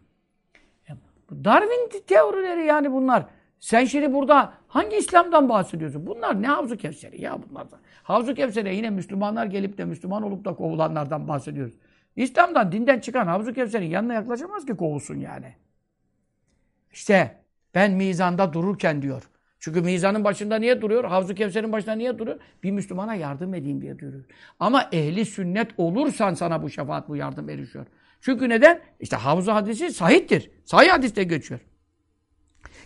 Darwin teorileri yani bunlar. Sen şimdi burada hangi İslam'dan bahsediyorsun? Bunlar ne Havzu Kevseri ya bunlardan. Havzu Kevser'e yine Müslümanlar gelip de Müslüman olup da kovulanlardan bahsediyoruz. İslam'dan, dinden çıkan Havzu Kevser'in yanına yaklaşamaz ki kovulsun yani. İşte ben mizanda dururken diyor. Çünkü mizanın başında niye duruyor? Havzu Kevser'in başında niye duruyor? Bir Müslümana yardım edeyim diye duruyor. Ama ehli sünnet olursan sana bu şefaat, bu yardım erişiyor. Çünkü neden? İşte havzu hadisi sahiptir. Sahih hadiste geçiyor.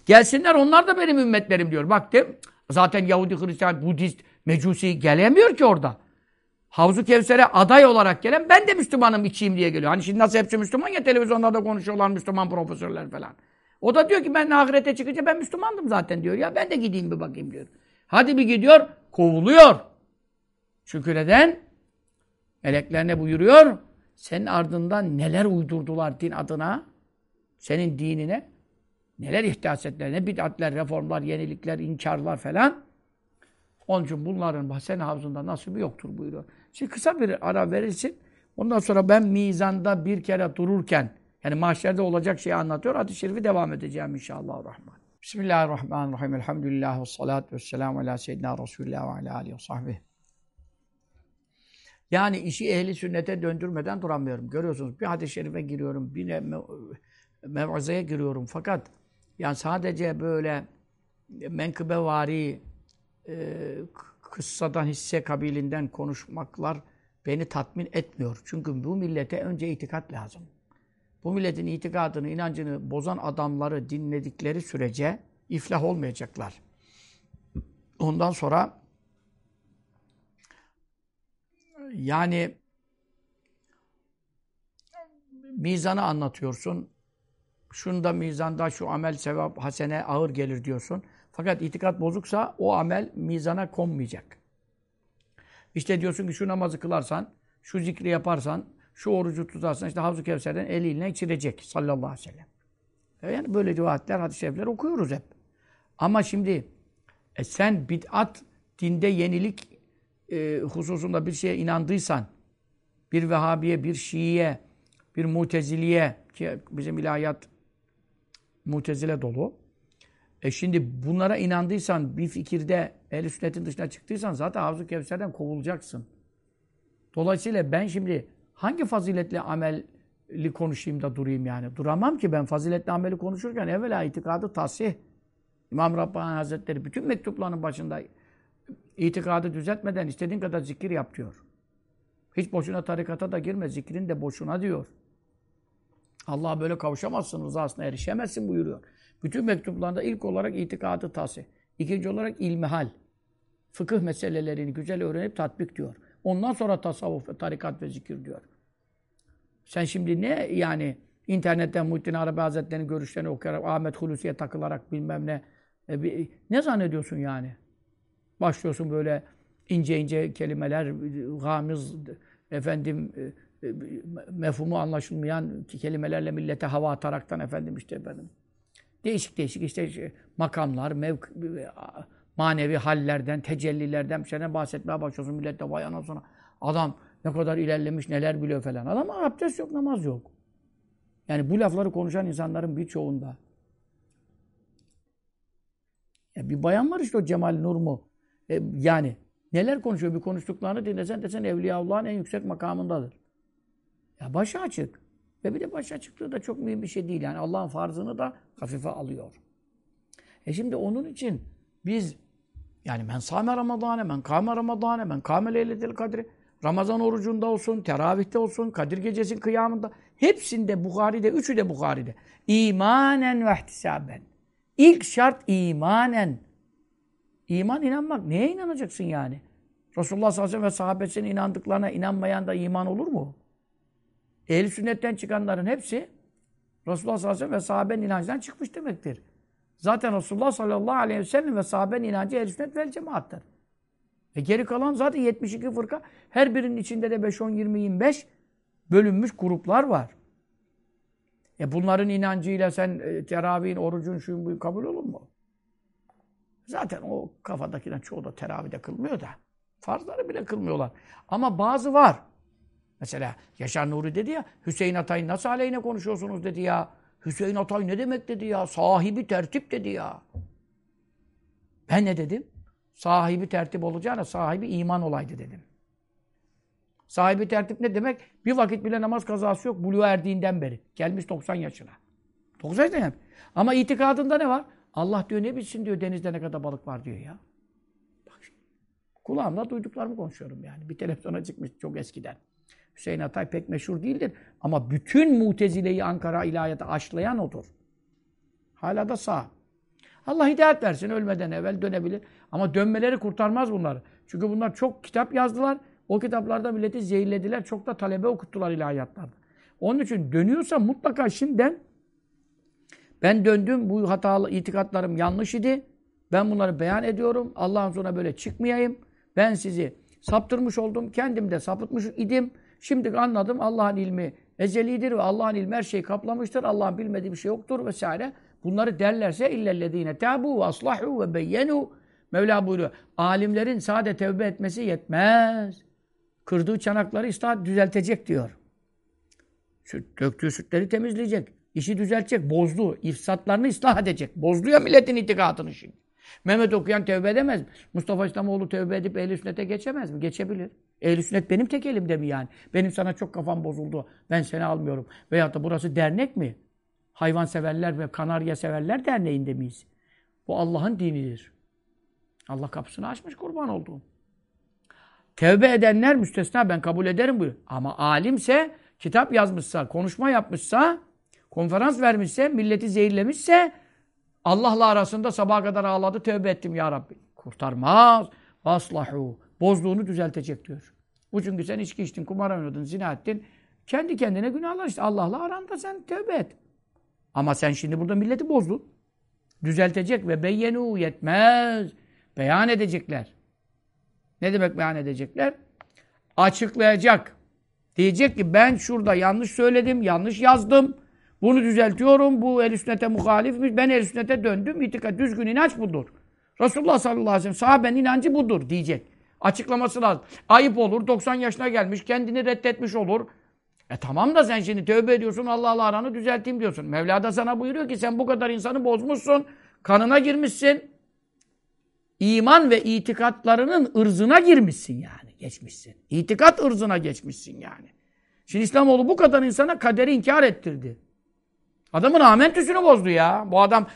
Gelsinler onlar da benim ümmetlerim diyor. Bak de, zaten Yahudi, Hristiyan, Budist, Mecusi gelemiyor ki orada. Havzu Kevser'e aday olarak gelen ben de Müslümanım içeyim diye geliyor. Hani şimdi nasıl hepsi Müslüman ya televizyonlarda konuşuyorlar Müslüman profesörler falan. O da diyor ki ben ahirete çıkınca ben Müslümandım zaten diyor. Ya ben de gideyim bir bakayım diyor. Hadi bir gidiyor, kovuluyor. Çünkü neden? Melekler ne buyuruyor? Senin ardından neler uydurdular din adına? Senin dinine neler ihdas ettiler? Ne bid'atler, reformlar, yenilikler, inkarlar falan. Onun için bunların senin havzunda nasıl yoktur buyuruyor. Şimdi kısa bir ara verilsin. Ondan sonra ben mizanda bir kere dururken yani mahşerde olacak şeyi anlatıyor. Hadis-i şerifi devam edeceğim inşallah. Rahman. Bismillahirrahmanirrahim. Elhamdülillah ve salatu ve selamu ala seyyidina Resulullah ve ala aleyhi ve sahbihi. Yani işi ehli sünnete döndürmeden duramıyorum. Görüyorsunuz bir hadis-i şerife giriyorum, bir mev mevazaya giriyorum. Fakat yani sadece böyle menkıbevari e, kıssadan, hisse kabilinden konuşmaklar beni tatmin etmiyor. Çünkü bu millete önce itikat lazım. Bu milletin itikadını, inancını bozan adamları dinledikleri sürece iflah olmayacaklar. Ondan sonra yani mizanı anlatıyorsun. Şunda mizanda şu amel sevap hasene ağır gelir diyorsun. Fakat itikat bozuksa o amel mizana konmayacak. İşte diyorsun ki şu namazı kılarsan, şu zikri yaparsan, şu orucu tutarsan işte Havzu Kevser'den eliyle içirecek sallallahu aleyhi ve sellem. E yani böyle rivayetler, hadis-i şerifler okuyoruz hep. Ama şimdi e sen bid'at, dinde yenilik e, hususunda bir şeye inandıysan, bir Vehhabiye, bir Şii'ye, bir Muteziliye ki bizim ilahiyat Mutezile dolu. E şimdi bunlara inandıysan, bir fikirde ehl sünnetin dışına çıktıysan zaten Havzu Kevser'den kovulacaksın. Dolayısıyla ben şimdi hangi faziletli ameli konuşayım da durayım yani? Duramam ki ben faziletli ameli konuşurken evvela itikadı tasih. İmam Rabbani Hazretleri bütün mektuplarının başında itikadı düzeltmeden istediğin kadar zikir yap diyor. Hiç boşuna tarikata da girme, zikrin de boşuna diyor. Allah'a böyle kavuşamazsın, rızasına erişemezsin buyuruyor. Bütün mektuplarında ilk olarak itikadı tasih. İkinci olarak ilmihal. Fıkıh meselelerini güzel öğrenip tatbik diyor. Ondan sonra tasavvuf, tarikat ve zikir diyor. Sen şimdi ne yani internetten Muhittin Arabi Hazretleri'nin görüşlerini okuyarak, Ahmet Hulusi'ye takılarak bilmem ne. E, bir, ne zannediyorsun yani? Başlıyorsun böyle ince ince kelimeler, gamiz, efendim e, e, mefhumu anlaşılmayan kelimelerle millete hava ataraktan efendim işte efendim. Değişik değişik işte makamlar, mevk, manevi hallerden, tecellilerden bir şeyden bahsetmeye başlıyorsun. Millet de vay ana sonra adam ne kadar ilerlemiş, neler biliyor falan. Adam abdest yok, namaz yok. Yani bu lafları konuşan insanların birçoğunda E bir bayan var işte o Cemal Nur mu? E yani neler konuşuyor? Bir konuştuklarını dinlesen desen Evliyaullah'ın en yüksek makamındadır. Ya başı açık. Ve bir de başı açıklığı da çok mühim bir şey değil. Yani Allah'ın farzını da hafife alıyor. E şimdi onun için biz yani men sâme Ramazâne, men kâme Ramazâne, men kâme leyletel kadri. Ramazan orucunda olsun, teravihte olsun, Kadir Gecesi'nin kıyamında. Hepsinde Bukhari'de, üçü de Bukhari'de. İmanen ve ihtisaben. İlk şart imanen. İman inanmak. Neye inanacaksın yani? Resulullah sallallahu aleyhi ve sahabesinin inandıklarına inanmayan da iman olur mu? Ehl sünnetten çıkanların hepsi Resulullah sallallahu aleyhi ve sellem ve sahabenin inancından çıkmış demektir. Zaten Resulullah sallallahu aleyhi ve sellem ve sahabenin inancı ehl sünnet vel cemaattır. E geri kalan zaten 72 fırka. Her birinin içinde de 5, 10, 20, 25 bölünmüş gruplar var. E bunların inancıyla sen e, teravihin, orucun, şuyun bu kabul olur mu? Zaten o kafadakiler çoğu da teravide kılmıyor da. Farzları bile kılmıyorlar. Ama bazı var. Mesela Yaşar Nuri dedi ya, Hüseyin Atay nasıl aleyhine konuşuyorsunuz dedi ya. Hüseyin Atay ne demek dedi ya. Sahibi tertip dedi ya. Ben ne dedim? Sahibi tertip olacağına sahibi iman olaydı dedim. Sahibi tertip ne demek? Bir vakit bile namaz kazası yok buluğa erdiğinden beri. Gelmiş 90 yaşına. 90 yaşına. Ama itikadında ne var? Allah diyor ne bilsin diyor denizde ne kadar balık var diyor ya. Bak. Kulağımda duyduklarımı konuşuyorum yani. Bir televizyona çıkmış çok eskiden. Hüseyin Atay pek meşhur değildir. Ama bütün mutezileyi Ankara ilahiyata aşlayan odur. Hala da sağ. Allah hidayet versin ölmeden evvel dönebilir. Ama dönmeleri kurtarmaz bunları. Çünkü bunlar çok kitap yazdılar. O kitaplarda milleti zehirlediler. Çok da talebe okuttular ilahiyatlarda. Onun için dönüyorsa mutlaka şimdiden ben döndüm. Bu hatalı itikatlarım yanlış idi. Ben bunları beyan ediyorum. Allah'ın sonra böyle çıkmayayım. Ben sizi saptırmış oldum. Kendim de sapıtmış idim. Şimdi anladım Allah'ın ilmi ecelidir ve Allah'ın ilmi her şeyi kaplamıştır. Allah'ın bilmediği bir şey yoktur vesaire. Bunları derlerse illellezine tabu ve aslahu ve beyyenu Mevla buyuruyor. Alimlerin sade tevbe etmesi yetmez. Kırdığı çanakları ıslah düzeltecek diyor. Süt, döktüğü sütleri temizleyecek. işi düzeltecek. Bozdu. İfsatlarını ıslah edecek. Bozdu ya milletin itikadını şimdi. Mehmet okuyan tevbe edemez mi? Mustafa İslamoğlu tevbe edip ehl sünnete geçemez mi? Geçebilir. Ehl sünnet benim tek elimde mi yani? Benim sana çok kafam bozuldu. Ben seni almıyorum. Veyahut da burası dernek mi? Hayvan severler ve kanarya severler derneğinde miyiz? Bu Allah'ın dinidir. Allah kapısını açmış kurban olduğum. Tevbe edenler müstesna ben kabul ederim buyur. Ama alimse, kitap yazmışsa, konuşma yapmışsa, konferans vermişse, milleti zehirlemişse Allah'la arasında sabaha kadar ağladı, tövbe ettim ya Rabbi. Kurtarmaz. Aslahu. Bozduğunu düzeltecek diyor. Bu çünkü sen içki içtin, kumar oynadın, zina ettin. Kendi kendine günahlar işte. Allah'la aranda sen tövbe et. Ama sen şimdi burada milleti bozdun. Düzeltecek ve beyyenu yetmez. Beyan edecekler. Ne demek beyan edecekler? Açıklayacak. Diyecek ki ben şurada yanlış söyledim, yanlış yazdım. Bunu düzeltiyorum. Bu el sünnete muhalifmiş. Ben el sünnete döndüm. İtika düzgün inanç budur. Resulullah sallallahu aleyhi ve sellem sahabenin inancı budur diyecek. Açıklaması lazım. Ayıp olur. 90 yaşına gelmiş. Kendini reddetmiş olur. E tamam da sen şimdi tövbe ediyorsun. Allah'la aranı düzelteyim diyorsun. Mevla da sana buyuruyor ki sen bu kadar insanı bozmuşsun. Kanına girmişsin. İman ve itikatlarının ırzına girmişsin yani. Geçmişsin. İtikat ırzına geçmişsin yani. Şimdi İslamoğlu bu kadar insana kaderi inkar ettirdi. Adamın amentüsünü bozdu ya. Bu adam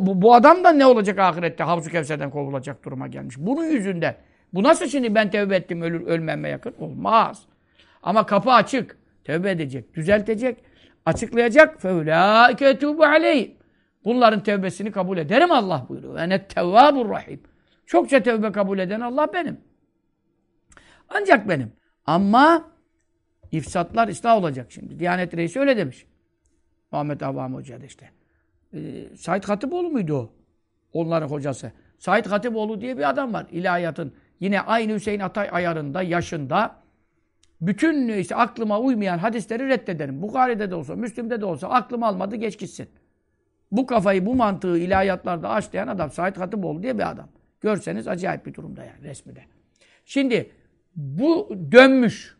bu, bu adam da ne olacak ahirette? Havzu Kevser'den kovulacak duruma gelmiş. Bunun yüzünden. Bu nasıl şimdi ben tevbe ettim ölür ölmeme yakın? Olmaz. Ama kapı açık. Tevbe edecek, düzeltecek, açıklayacak. فَاُولَٰئِكَ اَتُوبُ عَلَيْهِ Bunların tevbesini kabul ederim Allah buyuruyor. اَنَتْ تَوَّابُ rahim. Çokça tevbe kabul eden Allah benim. Ancak benim. Ama ifsatlar ıslah olacak şimdi. Diyanet Reisi öyle demiş. Ahmet Avam Hoca da işte. Ee, Said Hatipoğlu muydu o? Onların hocası. Said Hatipoğlu diye bir adam var ilahiyatın. Yine aynı Hüseyin Atay ayarında, yaşında. Bütün işte aklıma uymayan hadisleri reddederim. Bukhari'de de olsa, Müslim'de de olsa aklım almadı geç gitsin. Bu kafayı, bu mantığı ilahiyatlarda açlayan adam Said Hatipoğlu diye bir adam. Görseniz acayip bir durumda yani resmide. Şimdi bu dönmüş.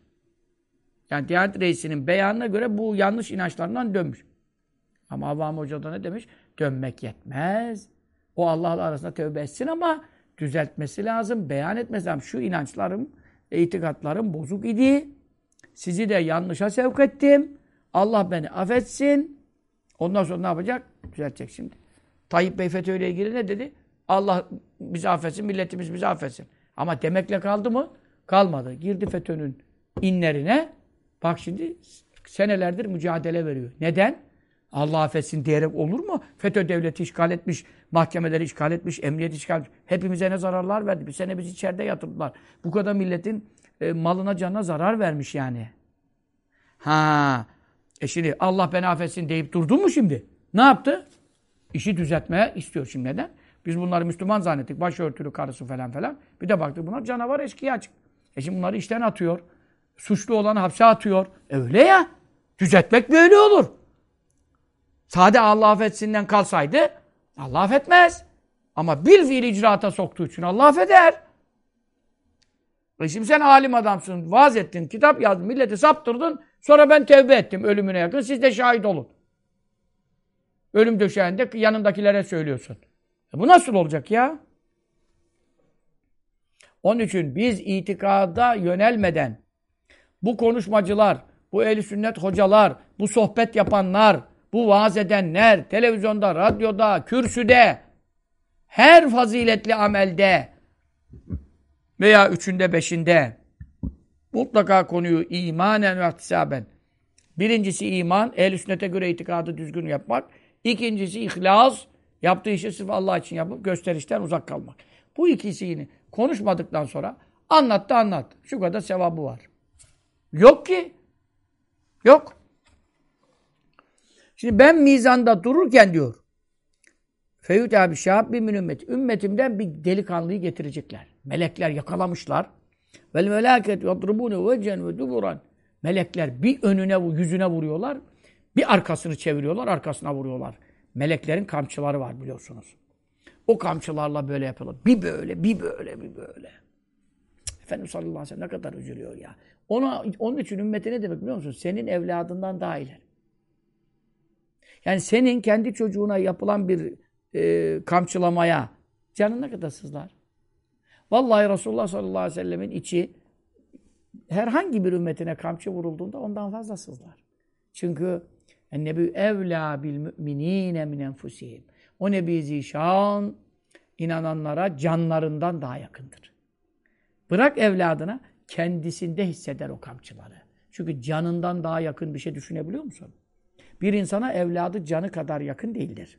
Yani Diyanet Reisi'nin beyanına göre bu yanlış inançlarından dönmüş. Ama Avam Hoca da ne demiş? Dönmek yetmez. O Allah'la arasında tövbe etsin ama düzeltmesi lazım, beyan etmesi. Şu inançlarım, itikatlarım bozuk idi. Sizi de yanlışa sevk ettim. Allah beni affetsin. Ondan sonra ne yapacak? Düzeltecek şimdi. Tayyip Bey FETÖ ile ilgili ne dedi? Allah bizi affetsin, milletimiz bizi affetsin. Ama demekle kaldı mı? Kalmadı. Girdi FETÖ'nün inlerine. Bak şimdi senelerdir mücadele veriyor. Neden? Allah affetsin diyerek olur mu? FETÖ devleti işgal etmiş, mahkemeleri işgal etmiş, emniyet işgal etmiş. Hepimize ne zararlar verdi. Bir sene bizi içeride yatırdılar. Bu kadar milletin e, malına canına zarar vermiş yani. Ha, e şimdi Allah beni affetsin deyip durdu mu şimdi? Ne yaptı? İşi düzeltmeye istiyor şimdi neden? Biz bunları Müslüman zannettik. Başörtülü karısı falan falan. Bir de baktık bunlar canavar eskiye açık. E şimdi bunları işten atıyor. Suçlu olanı hapse atıyor. E öyle ya. Düzeltmek böyle olur. Sade Allah affetsinden kalsaydı Allah affetmez. Ama bir fiil icraata soktuğu için Allah affeder. E şimdi sen alim adamsın, vaaz ettin, kitap yazdın, milleti saptırdın. Sonra ben tevbe ettim ölümüne yakın. Siz de şahit olun. Ölüm döşeğinde yanındakilere söylüyorsun. E bu nasıl olacak ya? Onun için biz itikada yönelmeden bu konuşmacılar, bu ehli sünnet hocalar, bu sohbet yapanlar, bu vaaz edenler, televizyonda, radyoda, kürsüde, her faziletli amelde veya üçünde, beşinde mutlaka konuyu imanen ve ihtisaben. Birincisi iman, ehl sünnete göre itikadı düzgün yapmak. İkincisi ihlas, yaptığı işi sırf Allah için yapıp gösterişten uzak kalmak. Bu ikisini konuşmadıktan sonra anlattı anlat. Şu kadar sevabı var. Yok ki. Yok. Şimdi ben mizanda dururken diyor. Feyyut abi şahab bir ümmet. Ümmetimden bir delikanlıyı getirecekler. Melekler yakalamışlar. Vel melaket yadrubune vecen ve duburan. Melekler bir önüne, yüzüne vuruyorlar. Bir arkasını çeviriyorlar, arkasına vuruyorlar. Meleklerin kamçıları var biliyorsunuz. O kamçılarla böyle yapıyorlar. Bir böyle, bir böyle, bir böyle. Efendimiz sallallahu aleyhi ve sellem ne kadar üzülüyor ya. Ona, onun için ümmeti ne demek biliyor musun? Senin evladından daha ileri. Yani senin kendi çocuğuna yapılan bir e, kamçılamaya canın ne kadar sızlar? Vallahi Resulullah sallallahu aleyhi ve sellemin içi herhangi bir ümmetine kamçı vurulduğunda ondan fazla sızlar. Çünkü Nebi evla bil müminine min enfusihim. O Nebi Zişan inananlara canlarından daha yakındır. Bırak evladına kendisinde hisseder o kamçıları. Çünkü canından daha yakın bir şey düşünebiliyor musun? Bir insana evladı canı kadar yakın değildir.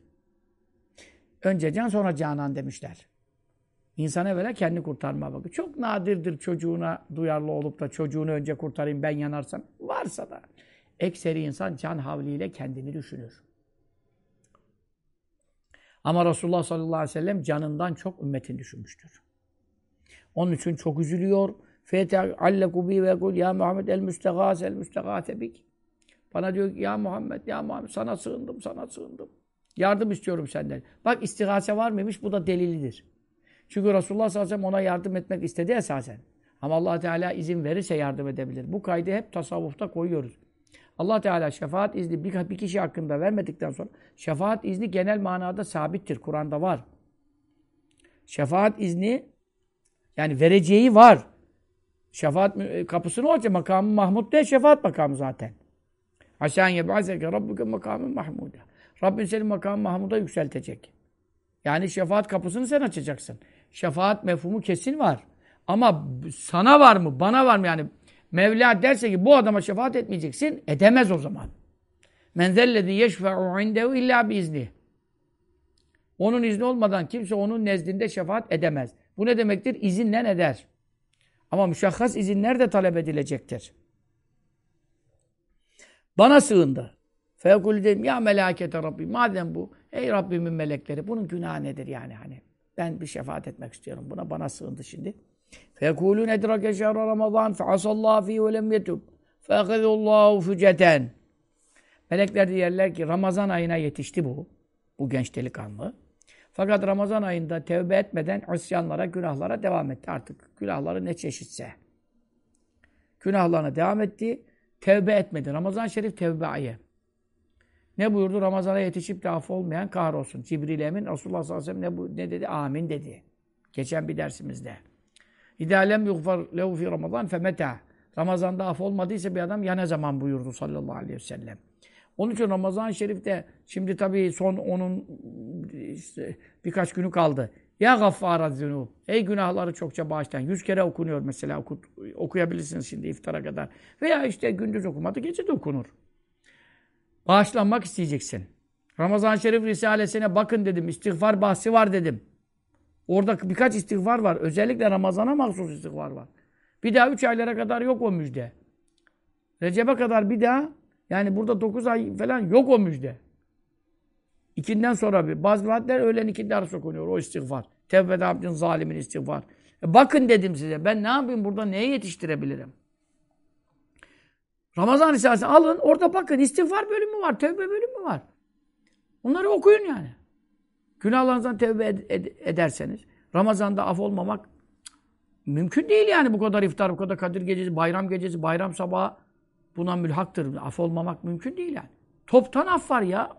Önce can sonra canan demişler. İnsan evvela kendi kurtarma bakıyor. Çok nadirdir çocuğuna duyarlı olup da çocuğunu önce kurtarayım ben yanarsam. Varsa da ekseri insan can havliyle kendini düşünür. Ama Resulullah sallallahu aleyhi ve sellem canından çok ümmetini düşünmüştür. Onun için çok üzülüyor. Fete alleku ve kul ya Muhammed el müstegase el müstegase. Bana diyor ki ya Muhammed, ya Muhammed sana sığındım, sana sığındım. Yardım istiyorum senden. Bak istigase var mıymış? Bu da delilidir. Çünkü Resulullah sallallahu aleyhi ve sellem ona yardım etmek istedi esasen. Ama allah Teala izin verirse yardım edebilir. Bu kaydı hep tasavvufta koyuyoruz. allah Teala şefaat izni bir, bir kişi hakkında vermedikten sonra şefaat izni genel manada sabittir. Kur'an'da var. Şefaat izni yani vereceği var. Şefaat kapısını olacak makamı Mahmud şefaat makamı zaten. Haşan yeb'azeke rabbuke makamı mahmuda. Rabbin senin makamı Mahmud'a yükseltecek. Yani şefaat kapısını sen açacaksın. Şefaat mefhumu kesin var. Ama sana var mı, bana var mı yani? Mevla derse ki bu adama şefaat etmeyeceksin, edemez o zaman. Men zellezî yeşfe'u indehu illa biizni. Onun izni olmadan kimse onun nezdinde şefaat edemez. Bu ne demektir? İzinle eder. Ama müşahhas izinler de talep edilecektir. Bana sığındı. Fekul dedim ya melakete Rabbi. Madem bu ey Rabbimin melekleri bunun günahı nedir yani hani. Ben bir şefaat etmek istiyorum. Buna bana sığındı şimdi. Fekulun edrake şehre Ramazan feasallahu fihi ve lem yetub. Feakadullahu füceten. Melekler diyerler ki Ramazan ayına yetişti bu. Bu genç delikanlı. Fakat Ramazan ayında tevbe etmeden isyanlara, günahlara devam etti artık. Günahları ne çeşitse. Günahlarına devam etti. Tevbe etmedi. Ramazan-ı Şerif tevbe ayı. Ne buyurdu? Ramazana yetişip de olmayan kahrolsun. Cibril Emin Resulullah sallallahu aleyhi ve sellem ne, ne dedi? Amin dedi. Geçen bir dersimizde. İdâ lem yughfar lehu fi Ramazan femeta. Ramazan'da af olmadıysa bir adam ya ne zaman buyurdu sallallahu aleyhi ve sellem. Onun için Ramazan-ı Şerif'te şimdi tabii son onun işte birkaç günü kaldı. Ya gaffara zünub. Ey günahları çokça bağışlayan. Yüz kere okunuyor mesela. Oku, okuyabilirsiniz şimdi iftara kadar. Veya işte gündüz okumadı, gece de okunur. Bağışlanmak isteyeceksin. Ramazan-ı Şerif Risalesine bakın dedim. İstiğfar bahsi var dedim. Orada birkaç istiğfar var. Özellikle Ramazan'a mahsus istiğfar var. Bir daha üç aylara kadar yok o müjde. Recep'e kadar bir daha yani burada dokuz ay falan yok o müjde. İkinden sonra bir. Bazı vaatler öğlen ikindi arası okunuyor o istiğfar. Tevbede abdin zalimin istiğfar. E bakın dedim size. Ben ne yapayım burada neye yetiştirebilirim? Ramazan Risalesi alın orada bakın istiğfar bölümü var. Tevbe bölümü var. Onları okuyun yani. Günahlarınızdan tevbe ed ed ederseniz Ramazan'da af olmamak mümkün değil yani bu kadar iftar, bu kadar Kadir gecesi, bayram gecesi, bayram sabahı buna mülhaktır. Af olmamak mümkün değil yani. Toptan af var ya.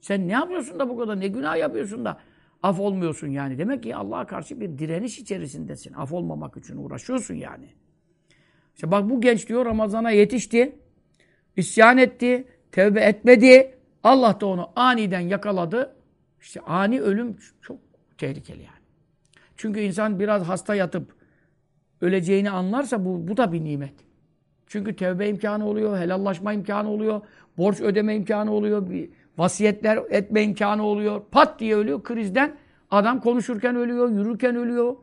Sen ne yapıyorsun da bu kadar? Ne günah yapıyorsun da af olmuyorsun yani. Demek ki Allah'a karşı bir direniş içerisindesin. Af olmamak için uğraşıyorsun yani. İşte bak bu genç diyor Ramazan'a yetişti. isyan etti. Tevbe etmedi. Allah da onu aniden yakaladı. İşte ani ölüm çok tehlikeli yani. Çünkü insan biraz hasta yatıp öleceğini anlarsa bu, bu da bir nimet. Çünkü tevbe imkanı oluyor, helallaşma imkanı oluyor, borç ödeme imkanı oluyor, bir vasiyetler etme imkanı oluyor. Pat diye ölüyor krizden. Adam konuşurken ölüyor, yürürken ölüyor.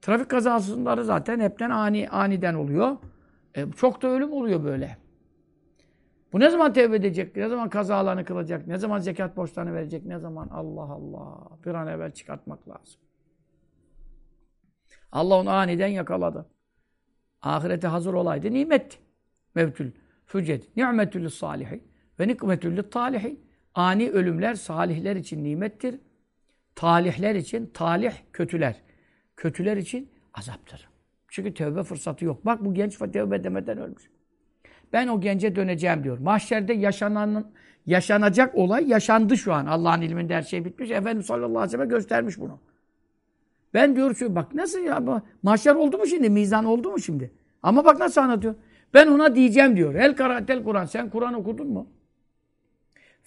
Trafik kazasındaları zaten hepten ani aniden oluyor. E, çok da ölüm oluyor böyle. Bu ne zaman tevbe edecek? Ne zaman kazalarını kılacak? Ne zaman zekat borçlarını verecek? Ne zaman? Allah Allah. Bir an evvel çıkartmak lazım. Allah onu aniden yakaladı. Ahirete hazır olaydı nimet. Mevtül füced. Ni'metül salihi ve nikmetül talihi. Ani ölümler salihler için nimettir. Talihler için, talih kötüler. Kötüler için azaptır. Çünkü tövbe fırsatı yok. Bak bu genç tövbe demeden ölmüş. Ben o gence döneceğim diyor. Mahşerde yaşanan, yaşanacak olay yaşandı şu an. Allah'ın ilminde her şey bitmiş. Efendimiz sallallahu aleyhi ve sellem göstermiş bunu. Ben diyor şu bak nasıl ya mahşer oldu mu şimdi? Mizan oldu mu şimdi? Ama bak nasıl anlatıyor. Ben ona diyeceğim diyor. El karatel Kur'an. Sen Kur'an okudun mu?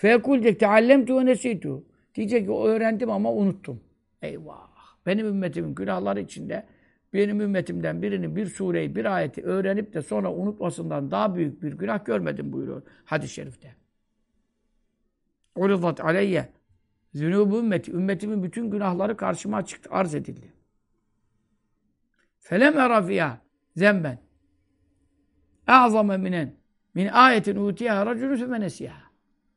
Fekul diyecek teallemtu ve nesitu. Diyecek ki öğrendim ama unuttum. Eyvah. Benim ümmetimin günahları içinde benim ümmetimden birinin bir sureyi, bir ayeti öğrenip de sonra unutmasından daha büyük bir günah görmedim buyuruyor hadis-i şerifte. Uridat aleyye zünubu ümmeti. Ümmetimin bütün günahları karşıma çıktı, arz edildi. Felem erafiyâ zemben e'zame minen min ayetin utiyeha racülü femenesiyâ.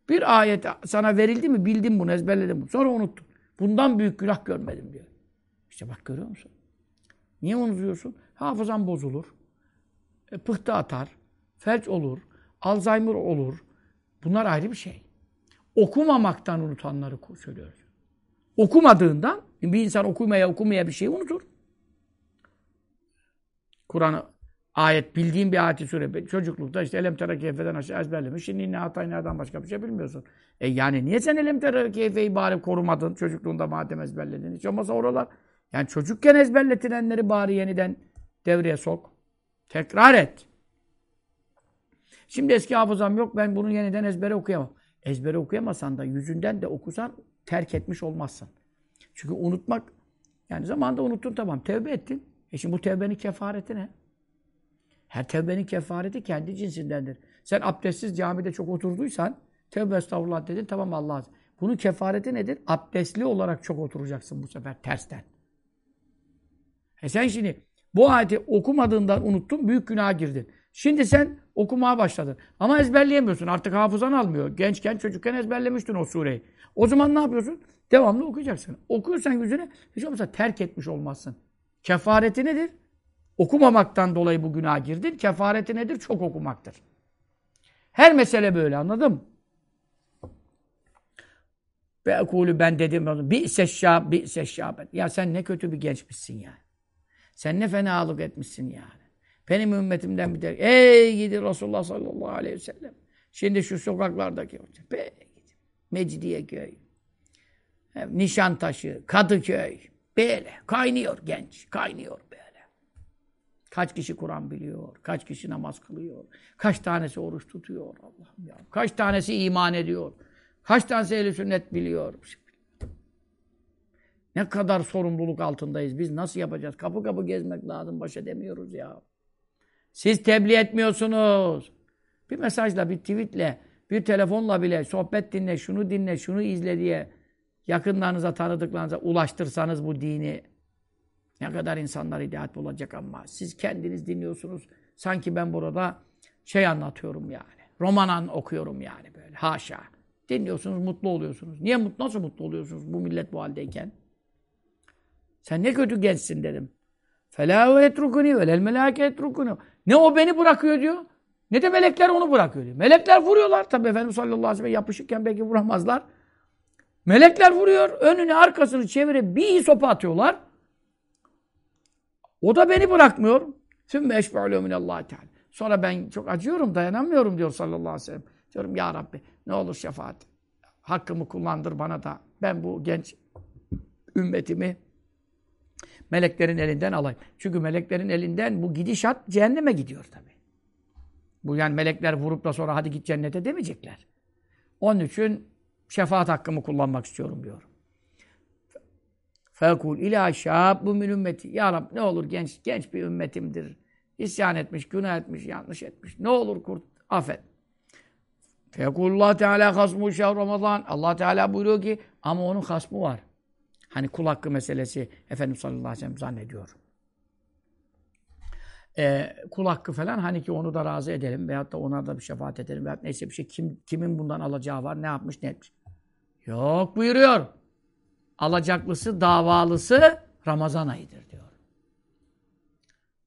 Bir ayet sana verildi mi bildin bunu, ezberledin bunu. Sonra unuttun. Bundan büyük günah görmedim diyor. İşte bak görüyor musun? Niye unutuyorsun? Hafızan bozulur. E, pıhtı atar. Felç olur. Alzheimer olur. Bunlar ayrı bir şey. Okumamaktan unutanları söylüyoruz. Okumadığından bir insan okumaya okumaya bir şeyi unutur. Kur'an'ı ayet, bildiğin bir ayeti sure. Çocuklukta işte elem tera keyfeden aşağı ezberlemiş. Şimdi ne hatay nereden başka bir şey bilmiyorsun. E yani niye sen elem tera keyfeyi bari korumadın çocukluğunda madem ezberledin? Hiç olmazsa oralar. Yani çocukken ezberletilenleri bari yeniden devreye sok. Tekrar et. Şimdi eski hafızam yok ben bunu yeniden ezbere okuyamam. Ezbere okuyamasan da yüzünden de okusan terk etmiş olmazsın. Çünkü unutmak yani zamanında unuttun tamam tevbe ettin. E şimdi bu tevbenin kefareti ne? Her tevbenin kefareti kendi cinsindendir. Sen abdestsiz camide çok oturduysan tevbe estağfurullah dedin tamam Allah. Bunun kefareti nedir? Abdestli olarak çok oturacaksın bu sefer tersten. E sen şimdi bu ayeti okumadığından unuttun, büyük günaha girdin. Şimdi sen okumaya başladın. Ama ezberleyemiyorsun. Artık hafızan almıyor. Gençken, çocukken ezberlemiştin o sureyi. O zaman ne yapıyorsun? Devamlı okuyacaksın. Okuyorsan yüzüne hiç olmazsa terk etmiş olmazsın. Kefareti nedir? Okumamaktan dolayı bu günaha girdin. Kefareti nedir? Çok okumaktır. Her mesele böyle anladın mı? Ve ekulü ben dedim bir seşşâb, bir seşşâb. Ya sen ne kötü bir gençmişsin yani. Sen ne fenalık etmişsin yani. Benim ümmetimden bir de ey gidi Resulullah sallallahu aleyhi ve sellem. Şimdi şu sokaklardaki böyle Mecidiyeköy, Nişantaşı, Kadıköy böyle kaynıyor genç, kaynıyor. Kaç kişi Kur'an biliyor, kaç kişi namaz kılıyor, kaç tanesi oruç tutuyor Allah'ım ya. Kaç tanesi iman ediyor, kaç tanesi ehl sünnet biliyor. Ne kadar sorumluluk altındayız. Biz nasıl yapacağız? Kapı kapı gezmek lazım. Baş edemiyoruz ya. Siz tebliğ etmiyorsunuz. Bir mesajla, bir tweetle, bir telefonla bile sohbet dinle, şunu dinle, şunu izle diye yakınlarınıza, tanıdıklarınıza ulaştırsanız bu dini ne kadar insanlar hidayet bulacak ama siz kendiniz dinliyorsunuz. Sanki ben burada şey anlatıyorum yani. Romanan okuyorum yani böyle. Haşa. Dinliyorsunuz, mutlu oluyorsunuz. Niye mutlu? Nasıl mutlu oluyorsunuz bu millet bu haldeyken? Sen ne kötü gençsin dedim. Fela etrukuni velel melake etrukuni. Ne o beni bırakıyor diyor. Ne de melekler onu bırakıyor diyor. Melekler vuruyorlar. Tabi Efendimiz sallallahu aleyhi ve sellem yapışırken belki vuramazlar. Melekler vuruyor. Önünü arkasını çevirip bir sopa atıyorlar. O da beni bırakmıyor. Sümme eşbe'ulû minallâhi teâlâ. Sonra ben çok acıyorum, dayanamıyorum diyor sallallahu aleyhi ve sellem. Diyorum ya Rabbi ne olur şefaat. Hakkımı kullandır bana da. Ben bu genç ümmetimi meleklerin elinden alayım. Çünkü meleklerin elinden bu gidişat cehenneme gidiyor tabi. Bu yani melekler vurup da sonra hadi git cennete demeyecekler. Onun için şefaat hakkımı kullanmak istiyorum diyor. Fekul ila şâbbu min ümmeti. Ya Rab ne olur genç genç bir ümmetimdir. İsyan etmiş, günah etmiş, yanlış etmiş. Ne olur kurt, affet. Fekulullah Teala hasmu şehr Ramazan. Allah Teala buyuruyor ki ama onun hasmı var. Hani kul hakkı meselesi Efendimiz sallallahu aleyhi ve sellem zannediyor. Ee, kul hakkı falan hani ki onu da razı edelim veyahut da ona da bir şefaat edelim veyahut neyse bir şey kim, kimin bundan alacağı var ne yapmış ne etmiş. Yok buyuruyor. Alacaklısı, davalısı Ramazan ayıdır diyor.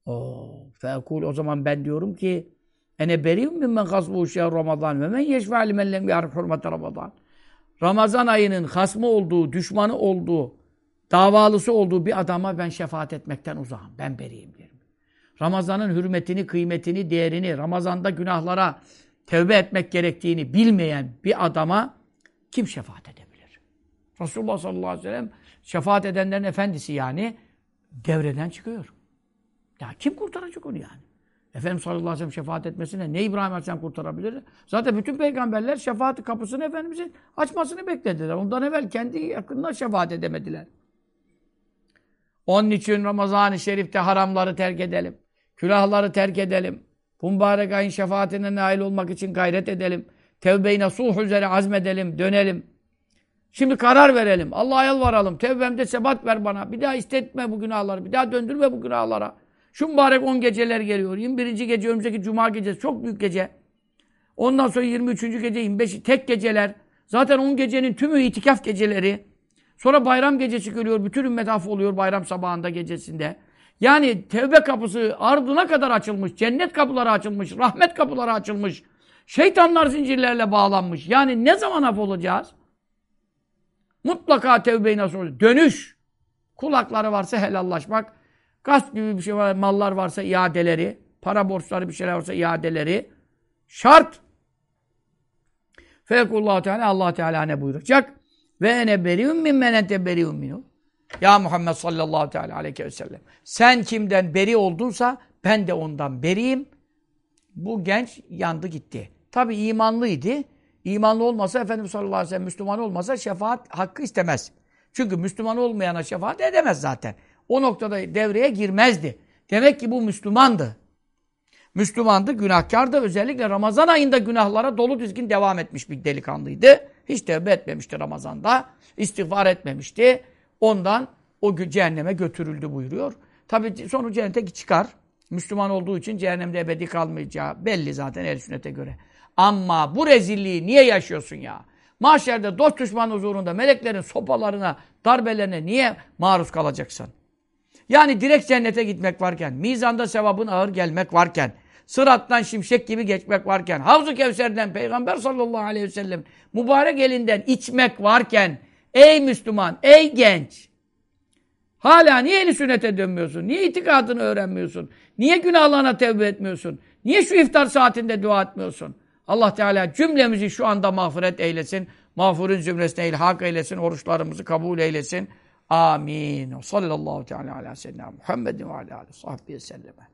O fekul o zaman ben diyorum ki ene beriyum mimmen gasbu şehr Ramazan ve men yeşfe limen lem yarif hurmete Ramazan. Ramazan ayının hasmı olduğu, düşmanı olduğu, davalısı olduğu bir adama ben şefaat etmekten uzağım. Ben beriyim derim. Ramazan'ın hürmetini, kıymetini, değerini, Ramazan'da günahlara tevbe etmek gerektiğini bilmeyen bir adama kim şefaat edebilir? Resulullah sallallahu aleyhi ve sellem şefaat edenlerin efendisi yani devreden çıkıyor. Ya kim kurtaracak onu yani? Efendimiz sallallahu aleyhi ve sellem şefaat etmesine ne İbrahim Aleyhisselam kurtarabilir? Zaten bütün peygamberler şefaat kapısını Efendimizin açmasını beklediler. Ondan evvel kendi yakınına şefaat edemediler. Onun için Ramazan-ı Şerif'te haramları terk edelim. Külahları terk edelim. Bu mübarek ayın şefaatine nail olmak için gayret edelim. Tevbe-i nasuh üzere azmedelim, dönelim. Şimdi karar verelim. Allah'a yalvaralım. Tevbemde sebat ver bana. Bir daha istetme bu günahları. Bir daha döndürme bu günahlara. Şu mübarek 10 geceler geliyor. 21. gece önümüzdeki cuma gecesi çok büyük gece. Ondan sonra 23. gece 25 tek geceler. Zaten 10 gecenin tümü itikaf geceleri. Sonra bayram gecesi geliyor. Bütün ümmet oluyor bayram sabahında gecesinde. Yani tevbe kapısı ardına kadar açılmış. Cennet kapıları açılmış. Rahmet kapıları açılmış. Şeytanlar zincirlerle bağlanmış. Yani ne zaman af olacağız? Mutlaka tevbe-i nasıl Dönüş. Kulakları varsa helallaşmak. Gasp gibi bir şey var, mallar varsa iadeleri, para borçları bir şeyler varsa iadeleri şart. Fekullahu Teala Allah Teala ne buyuracak? Ve ene beriun mimmen ente beriun minu. Ya Muhammed sallallahu teala aleyhi ve sellem. Sen kimden beri oldunsa ben de ondan beriyim. Bu genç yandı gitti. Tabi imanlıydı. İmanlı olmasa Efendimiz sallallahu aleyhi ve sellem Müslüman olmasa şefaat hakkı istemez. Çünkü Müslüman olmayana şefaat edemez zaten. O noktada devreye girmezdi. Demek ki bu Müslümandı. Müslümandı, günahkardı. Özellikle Ramazan ayında günahlara dolu dizgin devam etmiş bir delikanlıydı. Hiç tevbe etmemişti Ramazan'da. İstiğfar etmemişti. Ondan o cehenneme götürüldü buyuruyor. Tabi sonu cennete çıkar. Müslüman olduğu için cehennemde ebedi kalmayacağı belli zaten el sünnete göre. Ama bu rezilliği niye yaşıyorsun ya? Mahşerde dost düşman huzurunda meleklerin sopalarına, darbelerine niye maruz kalacaksın? Yani direkt cennete gitmek varken, mizanda sevabın ağır gelmek varken, sırattan şimşek gibi geçmek varken, Havzu Kevser'den Peygamber sallallahu aleyhi ve sellem mübarek elinden içmek varken, ey Müslüman, ey genç, hala niye eli sünnete dönmüyorsun? Niye itikadını öğrenmiyorsun? Niye günahlarına tevbe etmiyorsun? Niye şu iftar saatinde dua etmiyorsun? Allah Teala cümlemizi şu anda mağfiret eylesin. Mağfurun zümresine ilhak eylesin. Oruçlarımızı kabul eylesin. Amin. Sallallahu teala ala seyyidina Muhammedin ve ala aleyhi selleme.